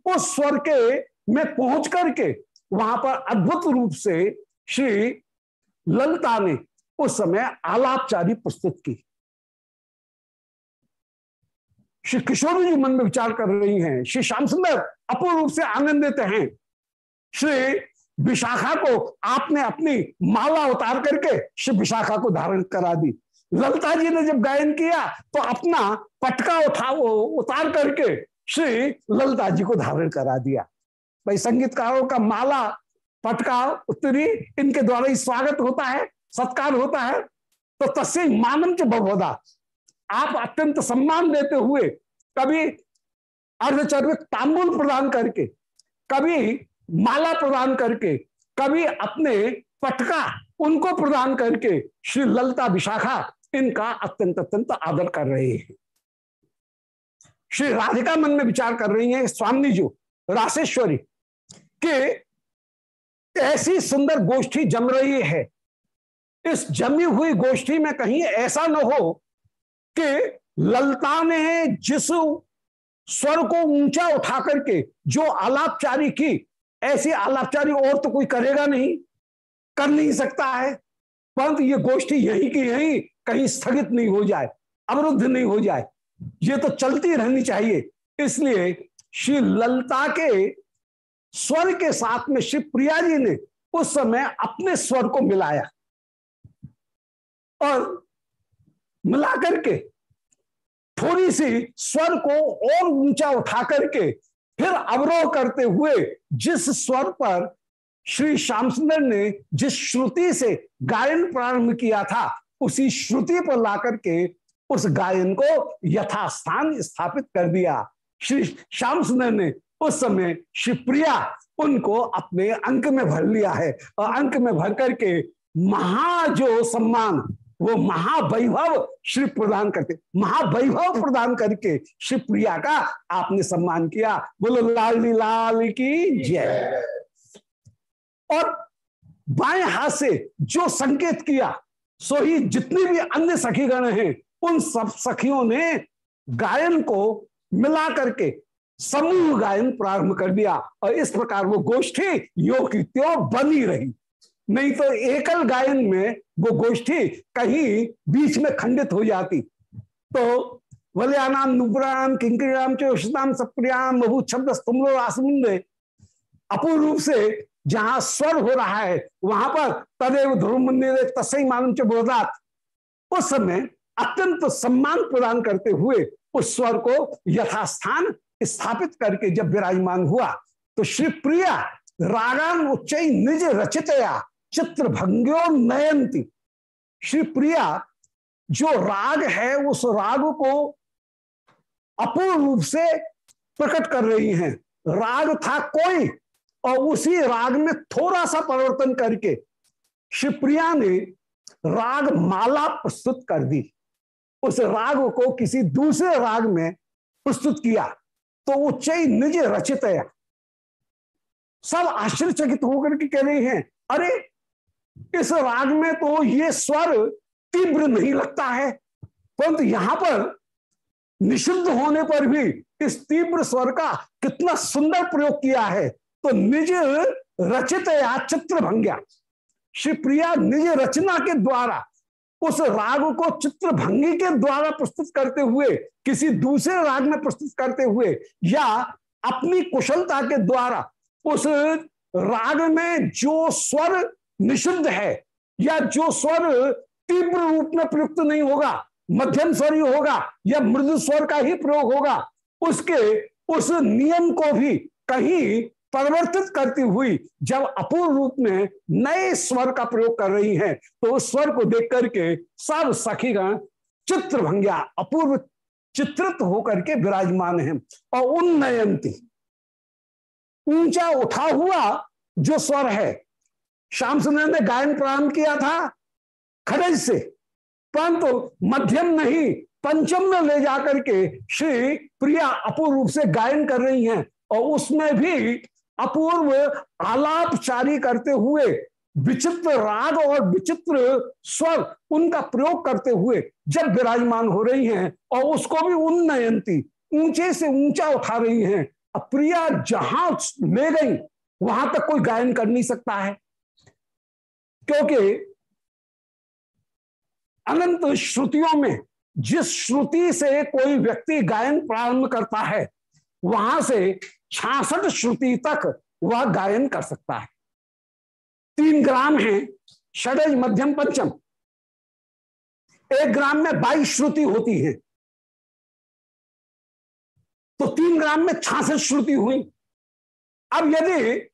S1: उस स्वर के में पहुँच करके वहाँ पर अद्भुत रूप से श्री ललता ने उस समय आलापचारी प्रस्तुत की। श्री किशोर जी मन में विचार कर रही हैं, श्री श्याम सुंदर अपूर्ण रूप से आनंदित हैं। श्री विशाखा को आपने अपनी माला उतार करके श्री विशाखा को धारण करा दी। ललता जी ने जब गायन किया तो अपना पटका उठा उतार करके श्री ललता जी को धारण करा दिया। भाई, संगीतकारों का माला, पटका, उत्तरी, इनके द्वारा ही स्वागत होता है, सत्कार होता है। तो तस्य मानम च बहुधा आप अत्यंत सम्मान देते हुए कभी अर्धचर्विक तांबुल प्रदान करके, कभी माला प्रदान करके कभी अपने पटका उनको प्रदान करके, श्री ललता विशाखा इनका अत्यंत अत्यंत आदर कर रहे हैं। श्री राधिका मन में विचार कर रही हैं, स्वामी जो, राशेश्वरी, के ऐसी सुंदर गोष्ठी जम रही है। इस जमी हुई गोष्ठी में कहीं ऐसा न हो कि ललता ने जिस स्वर को ऊँचा उठा करके, जो आलापचारी की ऐसी आलापचारी और तो कोई करेगा नहीं। कर नहीं सकता है। परंतु ये गोष्ठी यही की यही, कहीं स्थगित नहीं हो जाए, अवरुद्ध नहीं हो जाए। ये तो चलती रहनी चाहिए। इसलिए श्री ललता के स्वर के साथ में श्री प्रिया जी ने उस समय अपने स्वर को मिलाया। और मिला करके थोड़ी सी स्वर को और ऊँचा उठा करके फिर अवरोह करते हुए जिस स्वर पर श्री श्याम सुंदर ने जिस श्रुति से गायन प्रारंभ किया था, उसी श्रुति पर ला करके उस गायन को यथास्थान स्थापित कर दिया। श्री श्याम सुंदर ने उस समय शिवप्रिया उनको अपने अंक में भर लिया है। और अंक में भर करके महा जो सम्मान वो महावैभव श्री प्रदान करते। महावैभव प्रदान करके श्री प्रिया का आपने सम्मान किया। बोलो, लाल लाल की जय। और बाएँ हाथ से जो संकेत किया, सो ही जितने भी अन्य सखीगण हैं, उन सब सखियों ने गायन को मिला करके समूह गायन प्रारंभ कर दिया। और इस प्रकार वो गोष्ठी योग की त्यो बनी रही। नहीं तो एकल गायन में वो गोष्ठी कहीं बीच में खंडित हो जाती। तो वल्यानाम नुपुराम किंकिराम चोषताम सप्रियाम बहु शब्द स्तुमलो आसमुंदे अपूर्ण रूप से जहाँ स्वर हो रहा है, वहाँ पर तदेव ध्रुव मंदिर तस्ई मालूम च बोधात। उस समय अत्यंत सम्मान प्रदान करते हुए उस स्वर को यथास्थान स्थापित करके जब विराजमान हुआ तो श्री प्रिया रागान उच्च निज रचितया चित्र भंग्यो नयंती श्री प्रिया, जो राग है, उस राग को अपूर्ण रूप से प्रकट कर रही हैं। राग था कोई, और उसी राग में थोड़ा सा परिवर्तन करके शिवप्रिया ने राग माला प्रस्तुत कर दी। उस राग को किसी दूसरे राग में प्रस्तुत किया तो उच्च निज रचित सब आश्चर्यचकित होकर के कह रहे हैं, अरे इस राग में तो ये स्वर तीव्र नहीं लगता है। परंतु यहाँ पर निषिद्ध होने पर भी इस तीव्र स्वर का कितना सुंदर प्रयोग किया है तो निज रचित या चित्र भंग्या श्री प्रिया निज रचना के द्वारा, उस राग को चित्र भंगी के द्वारा प्रस्तुत करते हुए, किसी दूसरे राग में प्रस्तुत करते हुए, या अपनी कुशलता के द्वारा उस राग में जो स्वर निषिद्ध है, या जो स्वर तीव्र रूप में प्रयुक्त नहीं होगा, मध्यम स्वर ही होगा, या मृदु स्वर का ही प्रयोग होगा, उसके, उस नियम को भी कहीं परिवर्तित करती हुई जब अपूर्व रूप में नए स्वर का प्रयोग कर रही हैं तो उस स्वर को देख करके सब सखीगण चित्र भंग्या अपूर्व चित्रित होकर के विराजमान है, और उन्नयंती। ऊँचा उठा हुआ जो स्वर है श्याम सुंदर ने गायन प्रारंभ किया था खड़ज से, परंतु मध्यम नहीं, पंचम में ले जाकर के श्री प्रिया अपूर्व रूप से गायन कर रही हैं और उसमें भी अपूर्व आलापचारी करते हुए, विचित्र राग और विचित्र स्वर उनका प्रयोग करते हुए जब विराजमान हो रही हैं और उसको भी उन्नयंती, ऊँचे से ऊँचा उठा रही हैं। प्रिया जहाँ ले गई, वहाँ तक कोई गायन कर नहीं सकता है। क्योंकि अनंत श्रुतियों में जिस श्रुति से कोई व्यक्ति गायन प्रारंभ करता है, वहाँ से छियासठ श्रुति तक वह गायन कर सकता है। तीन ग्राम है, षडज, मध्यम, पंचम। एक ग्राम में बाईस श्रुति होती है। तो तीन ग्राम में छियासठ श्रुति हुई। अब यदि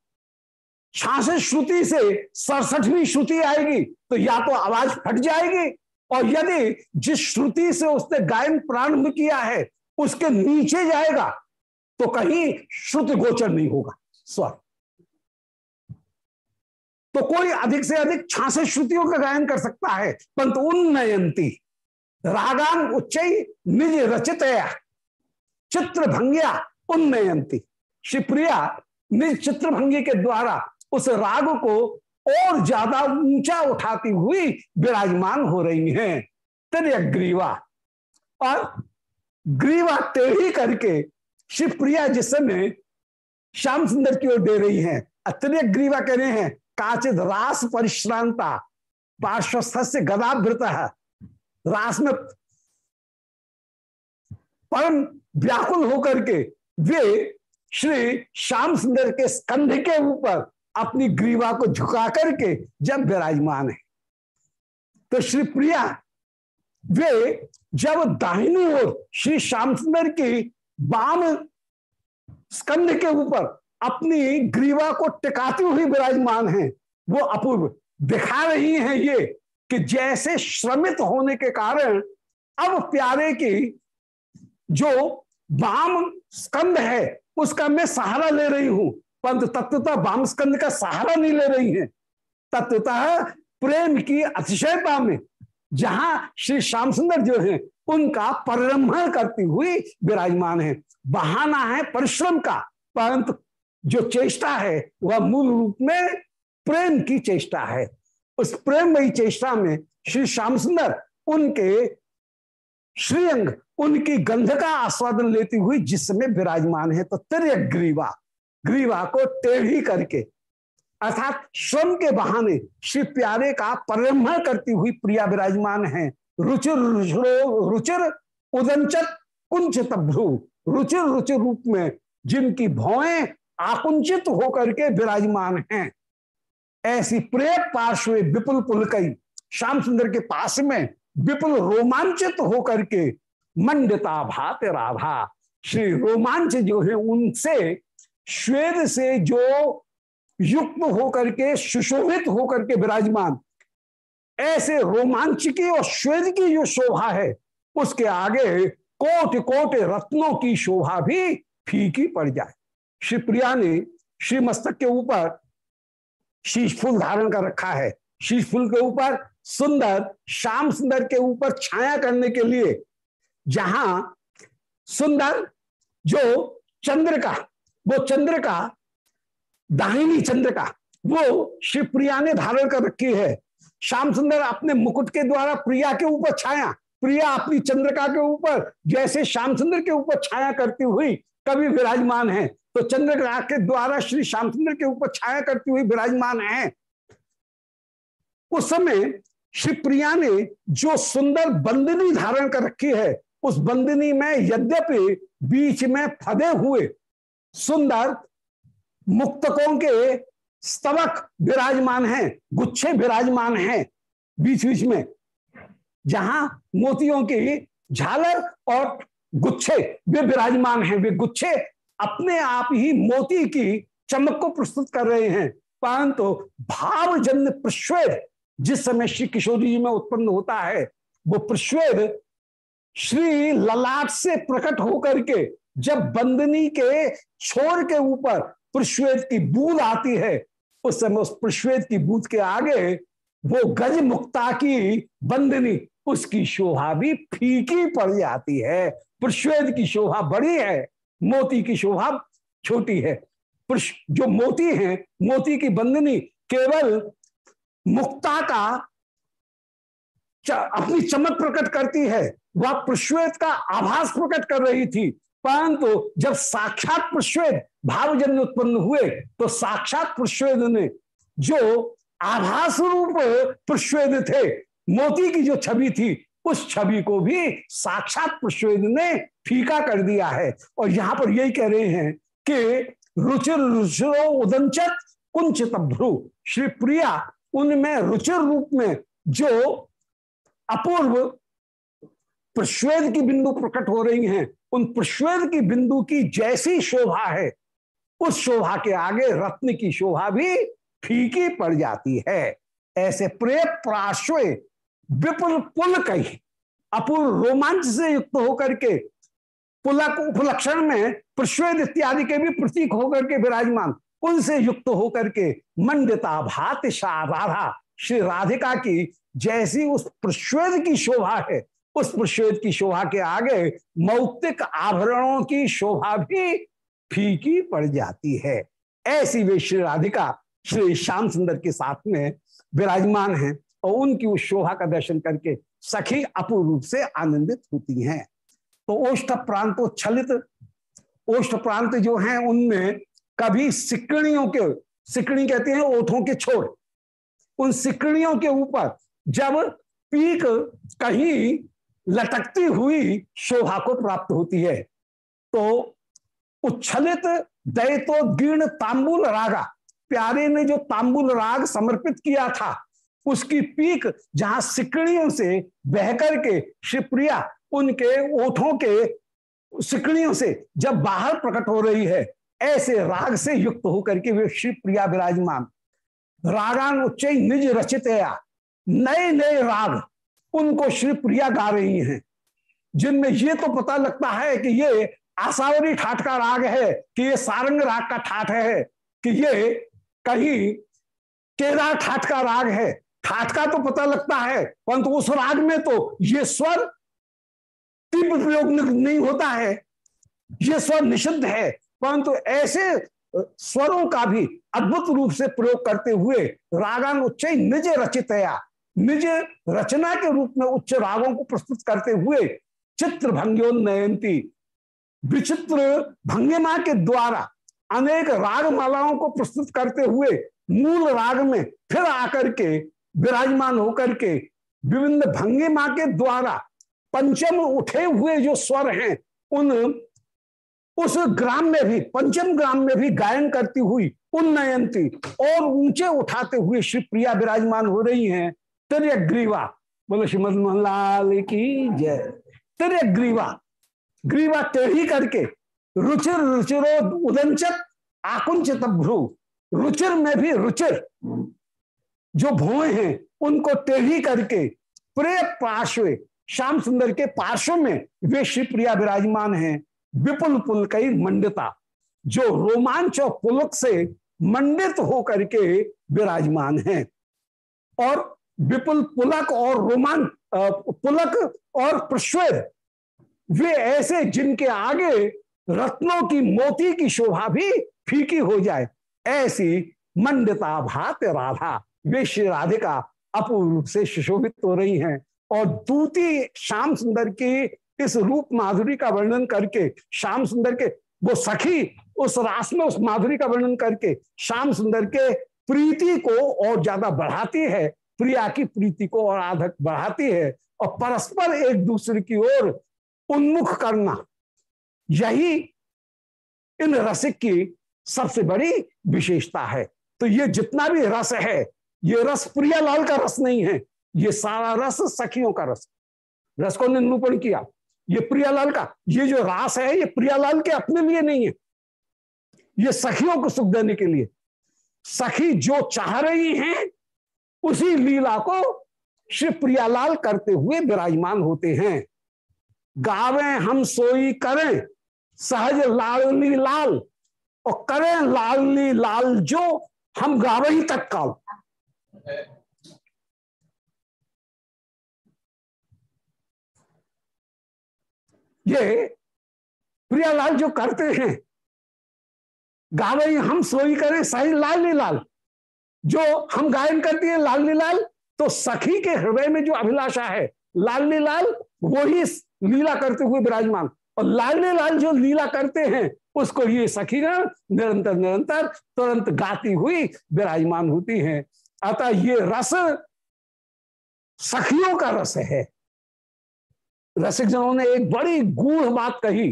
S1: छियासठ श्रुति से सड़सठवीं श्रुति आएगी तो या तो आवाज़ फट जाएगी। और यदि जिस श्रुति से उसने गायन प्रारंभ किया है, उसके नीचे जाएगा तो कहीं श्रुति गोचर नहीं होगा। स्वर तो कोई अधिक से अधिक छियासठ श्रुतियों का गायन कर सकता है। परंतु उन्नयंती, रागान उच्च निज रचित चित्र भंगिया उन्नयंती शिवप्रिया निज चित्र भंगी के द्वारा उस राग को और ज़्यादा ऊँचा उठाती हुई विराजमान हो रही हैं। ग्रीवा। और ग्रीवा टेढ़ी करके शिवप्रिया जिस समय श्याम सुंदर की ओर दे रही हैं अत्य ग्रीवा कह रहे हैं काचित रास परिश्रांता पार्श्वस्थ से गदाभृत रास में परम व्याकुल होकर के वे श्री श्याम सुंदर के स्कंध के ऊपर अपनी ग्रीवा को झुका करके जब विराजमान है। तो श्री प्रिया, वे जब दाहिनी ओर श्री श्याम सुंदर की बाम स्कंद के ऊपर अपनी ग्रीवा को टिकाती हुई विराजमान है, वो अपूर्व दिखा रही हैं ये कि जैसे श्रमित होने के कारण अब प्यारे की जो वाम स्कंद है, उसका मैं सहारा ले रही हूँ। परंतु तत्वता वाम स्कंद का सहारा नहीं ले रही है। तत्वता प्रेम की अतिशयता में, जहाँ श्री श्याम सुंदर जो है, उनका परिरंभण करती हुई विराजमान है। बहाना है परिश्रम का, परंतु जो चेष्टा है, वह मूल रूप में प्रेम की चेष्टा है। उस प्रेमयी चेष्टा में श्री श्याम सुंदर उनके श्रीअंग, उनकी गंध का आस्वादन लेती हुई जिस समय विराजमान है तो तिरक ग्रीवा को टेढ़ी करके, अर्थात श्रम के बहाने श्री प्यारे का परिरंभण करती हुई प्रिया विराजमान है। रुचिर रुचिरो, रुचिर उदंचत कुंचित भ्रू, रुचिर रुचिर रूप में जिनकी भौएँ आकुंचित होकर के विराजमान हैं। ऐसी प्रेम पार्श्व विपुल पुलकई, श्याम सुंदर के पास में विपुल रोमांचित होकर के मंडिता भात राधा। श्री रोमांच जो है उनसे श्वेत से जो युक्त होकर के, सुशोभित होकर के विराजमान। ऐसे रोमांच की और श्वेत की जो शोभा है, उसके आगे कोट कोट रत्नों की शोभा भी फीकी पड़ जाए। श्री प्रिया ने श्री मस्तक के ऊपर शीश फूल धारण कर रखा है। शीश फूल के ऊपर सुंदर, श्याम सुंदर के ऊपर छाया करने के लिए, जहाँ सुंदर जो चंद्र का वो चंद्र का, दाहिनी चंद्र का, वो श्री प्रिया ने धारण कर रखी है। श्याम सुंदर अपने मुकुट के द्वारा प्रिया के ऊपर छाया, प्रिया अपनी चंद्रका के ऊपर, जैसे श्याम सुंदर के ऊपर छाया करती हुई कभी विराजमान है तो चंद्रका के द्वारा श्री श्याम सुंदर के ऊपर छाया करती हुई विराजमान है। उस समय श्री प्रिया ने जो सुंदर बंदनी धारण कर रखी है, उस बंदनी में यद्यपि बीच में फदे हुए सुंदर मुक्तकों के स्तवक विराजमान हैं, गुच्छे विराजमान हैं बीच बीच में, जहाँ मोतियों की झालर और गुच्छे वे विराजमान हैं। वे गुच्छे अपने आप ही मोती की चमक को प्रस्तुत कर रहे हैं। परंतु तो भावजन्य प्रश्वेद जिस समय श्री किशोरी जी में उत्पन्न होता है, वो प्रश्वेद श्री ललाट से प्रकट होकर के जब बंदनी के छोर के ऊपर प्रश्वेद की बूंद आती है, उस समय उस प्रश्वेद की बूंद के आगे वो गज मुक्ता की बंदनी, उसकी शोभा भी फीकी पड़ जाती है। प्रश्वेद की शोभा बड़ी है, मोती की शोभा छोटी है। जो मोती है, मोती की बंदनी केवल मुक्ता का अपनी चमक प्रकट करती है। वह प्रश्वेत का आभास प्रकट कर रही थी। परंतु जब साक्षात प्रश्वेद भावजन्य उत्पन्न हुए तो साक्षात प्रश्वेद ने जो आभास रूप प्रश्वेद थे, मोती की जो छवि थी, उस छवि को भी साक्षात प्रश्वेद ने फीका कर दिया है। और यहाँ पर यही कह रहे हैं कि रुचिर रुचिरो उदंचत कुंचित भ्रू। श्री प्रिया उनमें रुचिर रूप में जो अपूर्व प्रश्वेद की बिंदु प्रकट हो रही हैं। उन प्रश्वेद की बिंदु की जैसी शोभा है, उस शोभा के आगे रत्न की शोभा भी फीकी पड़ जाती है। ऐसे प्रेम प्राश्व विपुल पुल कही। अपूर्व रोमांच से युक्त होकर के पुलक उपलक्षण में प्रश्वेद इत्यादि के भी प्रतीक होकर के विराजमान, उनसे युक्त होकर के मंडिता भात राधा श्री राधिका की जैसी उस प्रश्वेद की शोभा है प्रश्वेद की शोभा के आगे मौक्तिक आभरणों की शोभा भी फीकी पड़ जाती है। ऐसी वे श्री राधिका श्री श्याम सुंदर के साथ में विराजमान हैं और उनकी उस शोभा का दर्शन करके सखी अपूर्व रूप से आनंदित होती हैं। तो ओष्ठ प्रांत छलित ओष्ठ प्रांत जो हैं, उनमें कभी सिकड़ियों के, सिकड़ी कहते हैं ओठों के छोड़ उन सिकड़ियों के ऊपर जब पीक कहीं लटकती हुई शोभा को प्राप्त होती है। तो उच्छलित दैतो गिण तांबुल रागा, प्यारे ने जो तांबुल राग समर्पित किया था, उसकी पीक जहाँ सिकड़ियों से बहकर के शिवप्रिया उनके ओठों के सिकड़ियों से जब बाहर प्रकट हो रही है, ऐसे राग से युक्त होकर के वे शिवप्रिया विराजमान। रागान उच्च निज रचित नए नए राग उनको श्री प्रिया गा रही हैं। जिनमें ये तो पता लगता है कि ये आसावरी ठाठ का राग है, कि ये सारंग राग का ठाठ है, कि ये कहीं केदार ठाठ का राग है। ठाठ का तो पता लगता है, परंतु उस राग में तो ये स्वर तीव्र प्रयोग नहीं होता है। ये स्वर निषिद्ध है, परंतु ऐसे स्वरों का भी अद्भुत रूप से प्रयोग करते हुए रागान उच्च निज रचितया। निज रचना के रूप में उच्च रागों को प्रस्तुत करते हुए चित्र भंग्योन्नयंती, विचित्र भंगिमा के द्वारा अनेक राग मालाओं को प्रस्तुत करते हुए मूल राग में फिर आकर के विराजमान होकर के विभिन्न भंगिमा के द्वारा पंचम उठे हुए जो स्वर हैं, उन, उस ग्राम में भी, पंचम ग्राम में भी गायन करती हुई उन्नयंती और ऊँचे उठाते हुए श्री प्रिया विराजमान हो रही हैं। तिरग्रीवा बोलो श्रीमद मोहनलाल की जय। तिरग्रीवा ग्रीवा टेढ़ी करके रुचिर रुचिरो उदंचक आकुंचित भ्रू। रुचिर में भी रुचिर जो भोए हैं, उनको टेढ़ी करके प्रिय पार्श्व, श्याम सुंदर के पार्श्व में वे श्री प्रिया विराजमान हैं। विपुल पुल कई मंडिता, जो रोमांच और पुलक से मंडित होकर के विराजमान हैं। और विपुल पुलक और रोमान पुलक और प्रश्वेद वे ऐसे जिनके आगे रत्नों की मोती की शोभा भी फीकी हो जाए, ऐसी मंडिता भात राधा। वे श्री राधिका अपूर्व से सुशोभित हो रही हैं और दूती श्याम सुंदर की इस रूप माधुरी का वर्णन करके, श्याम सुंदर के, वो सखी उस रास में उस माधुरी का वर्णन करके, श्याम सुंदर के प्रीति को और ज़्यादा बढ़ाती है प्रिया की प्रीति को और आधक बढ़ाती है और परस्पर एक दूसरे की ओर उन्मुख करना। यही इन रसिक की सबसे बड़ी विशेषता है। तो ये जितना भी रस है, ये रस प्रियालाल का रस नहीं है, ये सारा रस सखियों का रस। रस को निरूपण किया, ये प्रियालाल का, ये जो रास है, ये प्रियालाल के अपने लिए नहीं है। ये सखियों को सुख देने के लिए। सखी जो चाह रही हैं उसी लीला को श्री प्रियालाल करते हुए विराजमान होते हैं। गावे हम सोई करें, सहज लालनी लाल, और करें लालनी लाल जो हम गावे ही तक काल ये प्रियालाल जो करते हैं गावे हम सोई करें सही लाल लाल। जो हम गायन करती है लाल लाल तो सखी के हृदय में जो अभिलाषा है, लाल लाल वो ही लीला करते हुए विराजमान। और लाल लाल जो लीला करते हैं, उसको ये सखीगण निरंतर निरंतर तुरंत गाती हुई विराजमान होती हैं। अतः ये रस सखियों का रस है। रसिक जनों ने एक बड़ी गूढ़ बात कही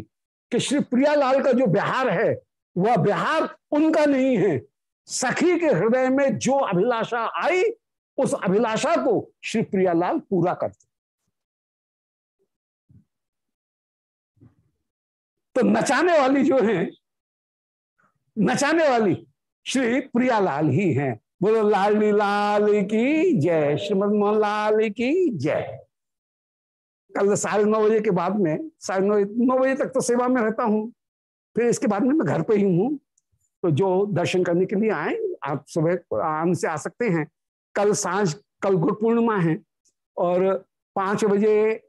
S1: कि श्री प्रियालाल का जो बिहार है, वह बिहार उनका नहीं है सखी के हृदय में जो अभिलाषा आई, उस अभिलाषा को श्री प्रियालाल पूरा करते। तो नचाने वाली जो है, नचाने वाली श्री प्रियालाल ही हैं। बोलो, लाली लाल की जय, श्रीमद मोहन लाल की जय। कल साढ़े नौ बजे के बाद में, साढ़े नौ नौ बजे तक तो सेवा में रहता हूँ। फिर इसके बाद में मैं घर पे ही हूँ। तो जो दर्शन करने के लिए आए, आप सुबह आराम से आ सकते हैं। कल साँझ, कल गुरु पूर्णिमा है और पाँच बजे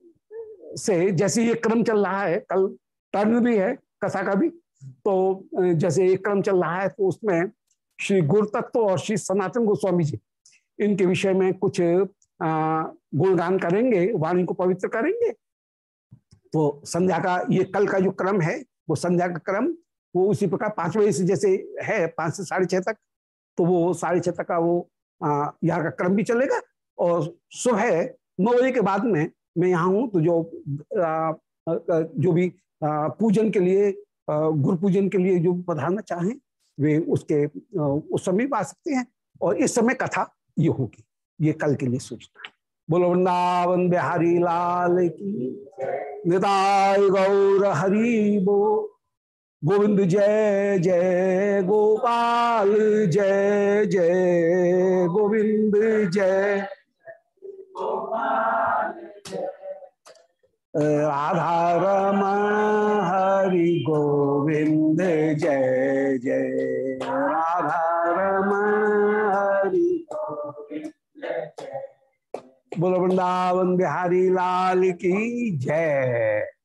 S1: से जैसे ये क्रम चल रहा है, कल टर्न भी है, कथा का भी तो जैसे ये क्रम चल रहा है तो उसमें श्री गुरु तत्व और श्री सनातन गोस्वामी जी, इनके विषय में कुछ गुणगान करेंगे, वाणी को पवित्र करेंगे। तो संध्या का ये कल का जो क्रम है, वो संध्या का क्रम वो उसी प्रकार पाँच बजे से जैसे है पाँच से साढ़े छह तक तो वो साढ़े छह तक का वो यहाँ का क्रम भी चलेगा। और सुबह नौ बजे के बाद में मैं यहाँ हूँ तो जो आ, जो भी आ, पूजन के लिए गुरु पूजन के लिए जो पधारना चाहें वे उसके उस समय आ सकते हैं। और इस समय कथा ये होगी ये कल के लिए सूचना बोलो वृंदावन बिहारी लाल की निताय गौर हरि बो गोविंद जय जय गोपाल, जय जय गोविंद, जय। राधा रमण हरि गोविंद, जय जय। राधा रमण हरि बोलो वृंदावन बिहारी लाल की जय।